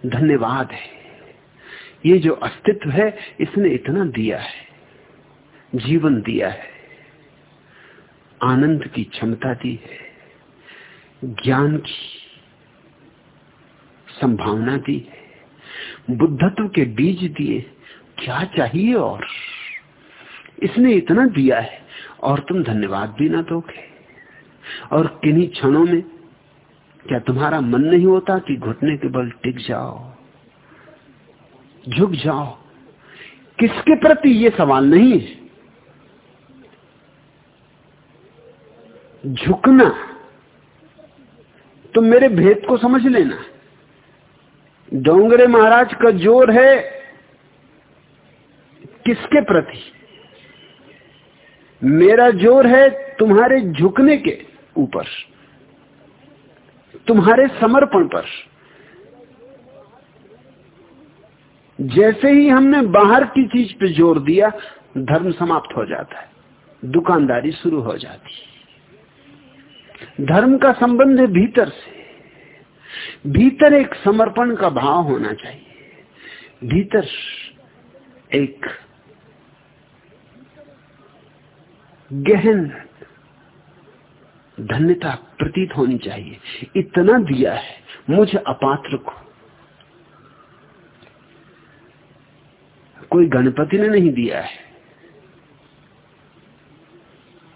धन्यवाद है। ये जो अस्तित्व है, इसने इतना दिया है, जीवन दिया है, आनंद की क्षमता दी है, ज्ञान की संभावना दी है, बुद्धत्व के बीज दिए, क्या चाहिए और? इसने इतना दिया है, और तुम धन्यवाद भी ना दोगे। और किन्हीं क्षणों में क्या तुम्हारा मन नहीं होता कि घुटने के बल टिक जाओ? झुक जाओ। किसके प्रति ये सवाल नहीं? है झुकना। तो मेरे भेद को समझ लेना। डोंगरे महाराज का ज़ोर है किसके प्रति? मेरा ज़ोर है तुम्हारे झुकने के ऊपर, तुम्हारे समर्पण पर। जैसे ही हमने बाहर की चीज़ पे ज़ोर दिया, धर्म समाप्त हो जाता है। दुकानदारी शुरू हो जाती है। धर्म का संबंध है भीतर से। भीतर एक समर्पण का भाव होना चाहिए। भीतर एक गहन धन्यता प्रतीत होनी चाहिए। इतना दिया है, मुझे अपात्र को। कोई गणपति ने नहीं दिया है।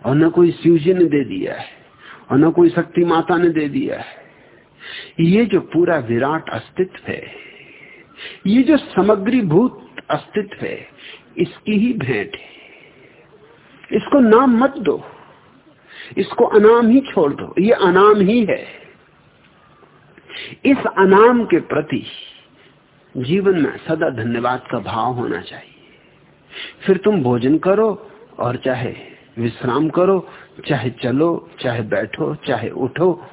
और न कोई शिवजी ने दे दिया है, और न कोई शक्ति माता ने दे दिया है। ये जो पूरा विराट अस्तित्व है, ये जो समग्री भूत अस्तित्व है, इसकी ही भेंट है। इसको नाम मत दो, इसको अनाम ही छोड़ दो, ये अनाम ही है। इस अनाम के प्रति जीवन में सदा धन्यवाद का भाव होना चाहिए। फिर तुम भोजन करो और चाहे विश्राम करो, चाहे चलो, चाहे बैठो, चाहे उठो,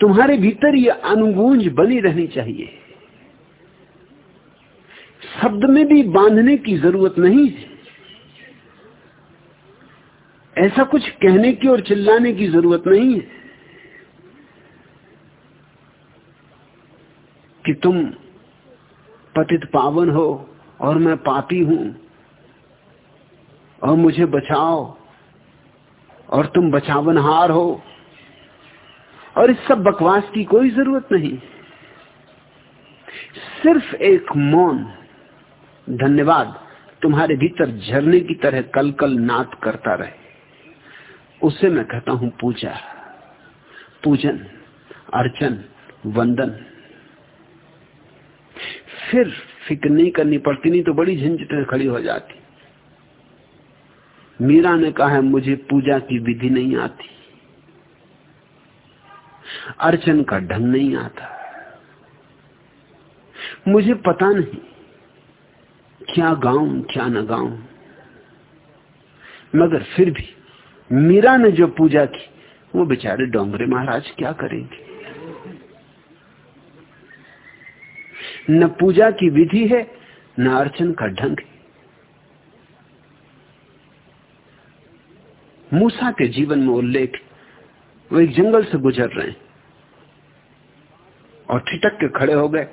तुम्हारे भीतर ये अनुगूंज बनी रहनी चाहिए। शब्द में भी बांधने की ज़रूरत नहीं है। ऐसा कुछ कहने की और चिल्लाने की ज़रूरत नहीं है कि तुम पतित पावन हो और मैं पापी हूँ। और मुझे बचाओ और तुम बचावनहार हो। और इस सब बकवास की कोई ज़रूरत नहीं। सिर्फ़ एक मौन धन्यवाद तुम्हारे भीतर झरने की तरह कल कल नाद करता रहे। उसे मैं कहता हूँ पूजा, पूजन, अर्चन, वंदन। फिर फ़िक्र नहीं करनी पड़ती, नहीं तो बड़ी झंझटें खड़ी हो जाती। मीरा ने कहा है, मुझे पूजा की विधि नहीं आती। अर्चन का ढंग नहीं आता। मुझे पता नहीं, क्या गाऊं, क्या न गाऊं। मगर फिर भी मीरा ने जो पूजा की, वो बेचारे डोंगरे महाराज क्या करेंगे? न पूजा की विधि है, न अर्चन का ढंग है। मूसा के जीवन में उल्लेख, वो एक जंगल से गुजर रहे हैं और ठिटक के खड़े हो गए।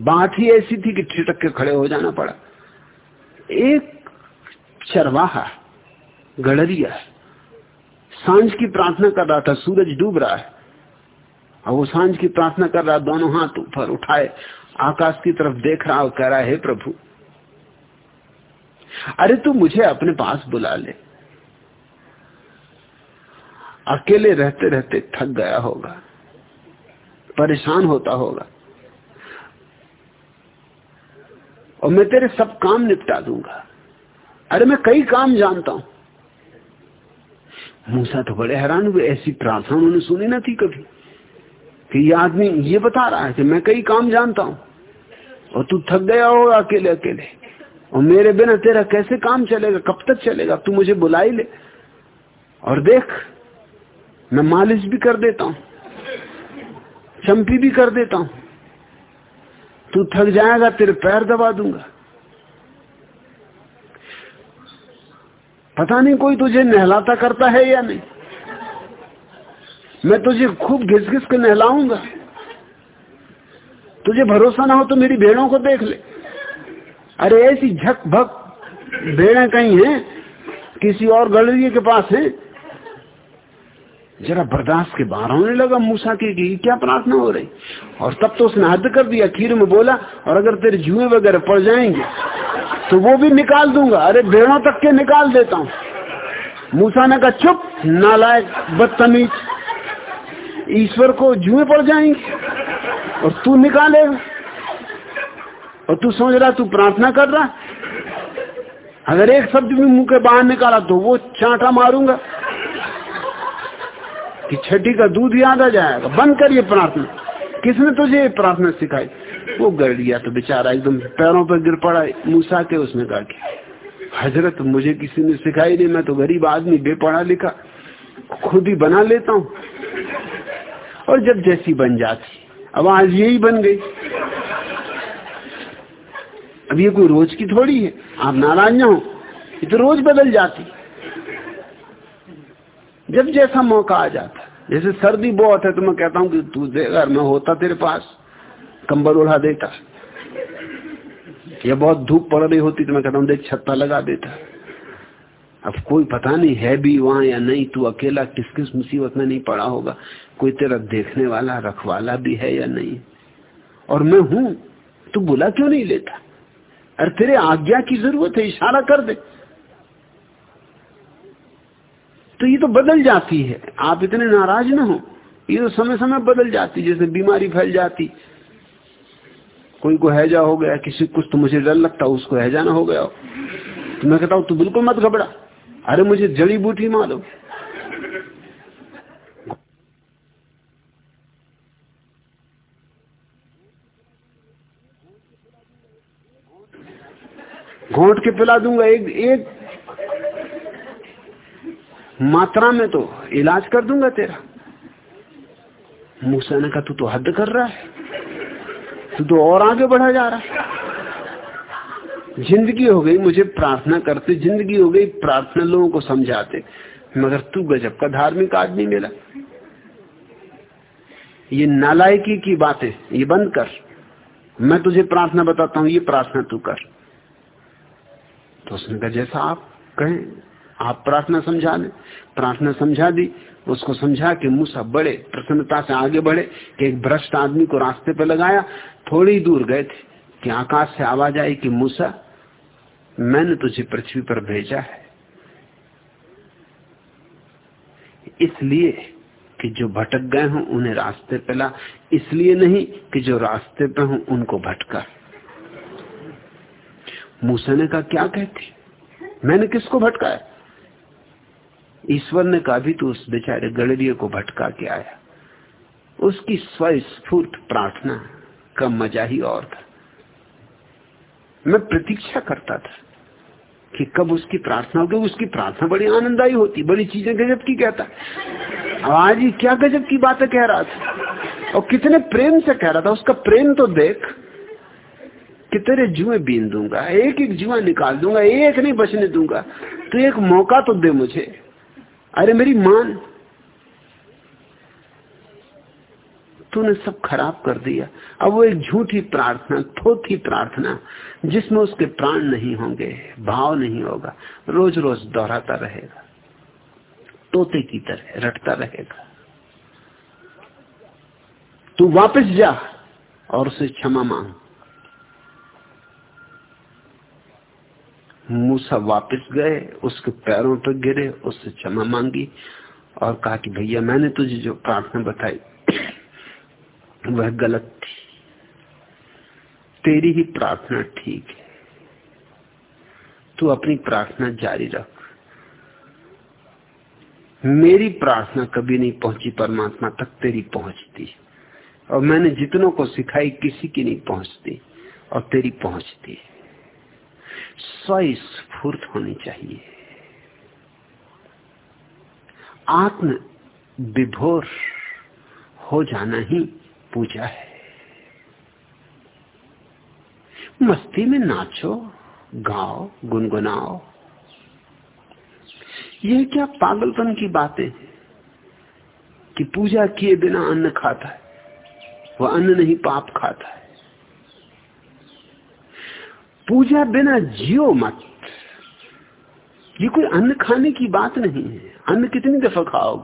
बात ही ऐसी थी कि ठिटक के खड़े हो जाना पड़ा। एक चरवाहा, गड़रिया, साँझ की प्रार्थना कर रहा था, सूरज डूब रहा है। और वो साँझ की प्रार्थना कर रहा, दोनों हाथ ऊपर उठाए, आकाश की तरफ़ देख रहा और कह रहा, है प्रभु, अरे तू मुझे अपने पास बुला ले। अकेले रहते रहते थक गया होगा, परेशान होता होगा, और मैं तेरे सब काम निपटा दूँगा। अरे मैं कई काम जानता हूँ। मूसा तो बड़े हैरान हुए, ऐसी प्रार्थना उन्होंने सुनी ना थी कभी। कि ये आदमी ये बता रहा है कि मैं कई काम जानता हूँ। और तू थक गया होगा अकेले अकेले। और मेरे बिना तेरा कैसे काम चलेगा? कब तक चलेगा? तू मुझे बुला ही ले। और देख, मैं मालिश भी कर देता हूँ। चंपी भी कर देता हूँ। तू थक जाएगा, तेरे पैर दबा दूँगा। पता नहीं कोई तुझे नहलाता करता है या नहीं। मैं तुझे खूब घिस घिस के नहलाऊँगा। तुझे भरोसा ना हो तो मेरी भेड़ों को देख ले। अरे ऐसी झक भक भेड़ें कहीं हैं, किसी और गलरिए के पास है। जरा बर्दाश्त के बाहर होने लगा मूसा की कि क्या प्रार्थना हो रही? और तब तो उसने हद कर दिया खीर में बोला, और अगर तेरे जुए वगैरह पड़ जाएँगे तो वो भी निकाल दूँगा। अरे भेड़ों तक के निकाल देता हूँ। मूसा ने कहा, चुप, नालायक, बदतमीज ईश्वर को जुए पड़ जाएँगे। और तू निकालेगा और तू समझ रहा, तू प्रार्थना कर रहा। अगर एक शब्द भी मुँह के बाहर निकाला तो वो चांटा मारूँगा। कि छठी का दूध याद आ जाएगा। बंद करिए प्रार्थना। किसने तुझे ये प्रार्थना सिखाई? वो गड़िया तो बेचारा एकदम पैरों पर गिर पड़ा, मूसा के उसने कहा कि, हज़रत, मुझे किसी ने सिखाई नहीं, मैं तो गरीब आदमी, बेपढ़ा लिखा। खुद ही बना लेता हूँ। और जब जैसी बन जाती, अब आज यही बन गई। अब ये कोई रोज की थोड़ी है, आप नाराज़ ना हो, ये तो रोज बदल जाती। जब जैसा मौका आ जाता, जैसे सर्दी बहुत है तो मैं कहता हूँ कि तू अगर मैं होता तेरे पास, कंबल उड़ा देता। या बहुत धूप पड़ रही होती तो मैं कहता हूँ, देख, छत्ता लगा देता। अब कोई पता नहीं है भी वहाँ या नहीं, तू अकेला किस किस मुसीबत में नहीं पड़ा होगा। कोई तेरा देखने वाला, रखवाला भी है या नहीं? और मैं हूँ, तू बुला क्यों नहीं लेता? अरे तेरे आज्ञा की ज़रूरत है, इशारा कर दे। तो ये तो बदल जाती है। आप इतने नाराज़ ना हो। ये तो समय समय बदल जाती, जैसे बीमारी फैल जाती। कोई को हैजा हो गया, किसी कुछ तो मुझे डर लगता, उसको हैजा ना हो गया तो मैं कहता हूँ, तू बिल्कुल मत घबरा। अरे मुझे जड़ी बूटी मारो घोट के पिला दूँगा एक एक मात्रा में तो इलाज कर दूँगा तेरा। मूसा कहा, तू तो हद कर रहा है। तू तो और आगे बढ़ा जा रहा है। ज़िंदगी हो गई, मुझे प्रार्थना करते, ज़िंदगी हो गई, प्रार्थना लोगों को समझाते। मगर तू गजब का धार्मिक आदमी मिला ये नालायकी की बातें, ये बंद कर। मैं तुझे प्रार्थना बताता हूँ, ये प्रार्थना तू कर। तो उसने कहा, जैसा आप कहें, आप प्रार्थना समझा लें। प्रार्थना समझा दी, उसको समझा कि मूसा बड़े प्रसन्नता से आगे बढ़े, कि एक भ्रष्ट आदमी को रास्ते पर लगाया। थोड़ी दूर गए थे कि आकाश से आवाज़ आई कि मूसा मैंने तुझे पृथ्वी पर भेजा है। इसलिए कि जो भटक गए हों, उन्हें रास्ते पे ला। इसलिए नहीं कि जो रास्ते पे हों, उनको भटका। मूसा ने कहा, क्या कहती? मैंने किसको भटकाया? ईश्वर ने कहा भी तो उस बेचारे गड़रिये को भटका के आया। उसकी स्वस्फूर्त प्रार्थना का मज़ा ही और था। मैं प्रतीक्षा करता था कि कब उसकी प्रार्थना होगी, उसकी प्रार्थना बड़ी आनंददायी होती, बड़ी चीज़ें गजब की कहता। आज ही क्या गजब की बातें कह रहा था? और कितने प्रेम से कह रहा था, उसका प्रेम तो देख कि तेरे जुए बीन दूँगा, एक एक जुआ निकाल दूँगा, एक नहीं बचने दूँगा तो एक मौका तो दे मुझे। अरे मेरी मान तूने सब खराब कर दिया। अब वो एक झूठी प्रार्थना थोथी प्रार्थना, जिसमें उसके प्राण नहीं होंगे, भाव नहीं होगा रोज रोज दोहराता रहेगा। तोते की तरह रटता रहेगा। तू वापस जा और उसे क्षमा मांग। मूसा वापस गए, उसके पैरों पर गिरे, उससे क्षमा मांगी और कहा कि भैया, मैंने तुझे जो प्रार्थना बताई वह गलत थी। तेरी ही प्रार्थना ठीक है। तू अपनी प्रार्थना जारी रख। मेरी प्रार्थना कभी नहीं पहुँची, परमात्मा तक तेरी पहुँचती। और मैंने जितनों को सिखाई, किसी की नहीं पहुँचती, और तेरी पहुँचती स्वस्फूर्त होनी चाहिए। आत्म विभोर हो जाना ही पूजा है। मस्ती में नाचो, गाओ, गुनगुनाओ। यह क्या पागलपन की बातें कि पूजा किए बिना अन्न खाता है, वह अन्न नहीं, पाप खाता है। पूजा बिना जियो मत। ये कोई अन्न खाने की बात नहीं है। अन्न कितनी दफ़ा खाओगे?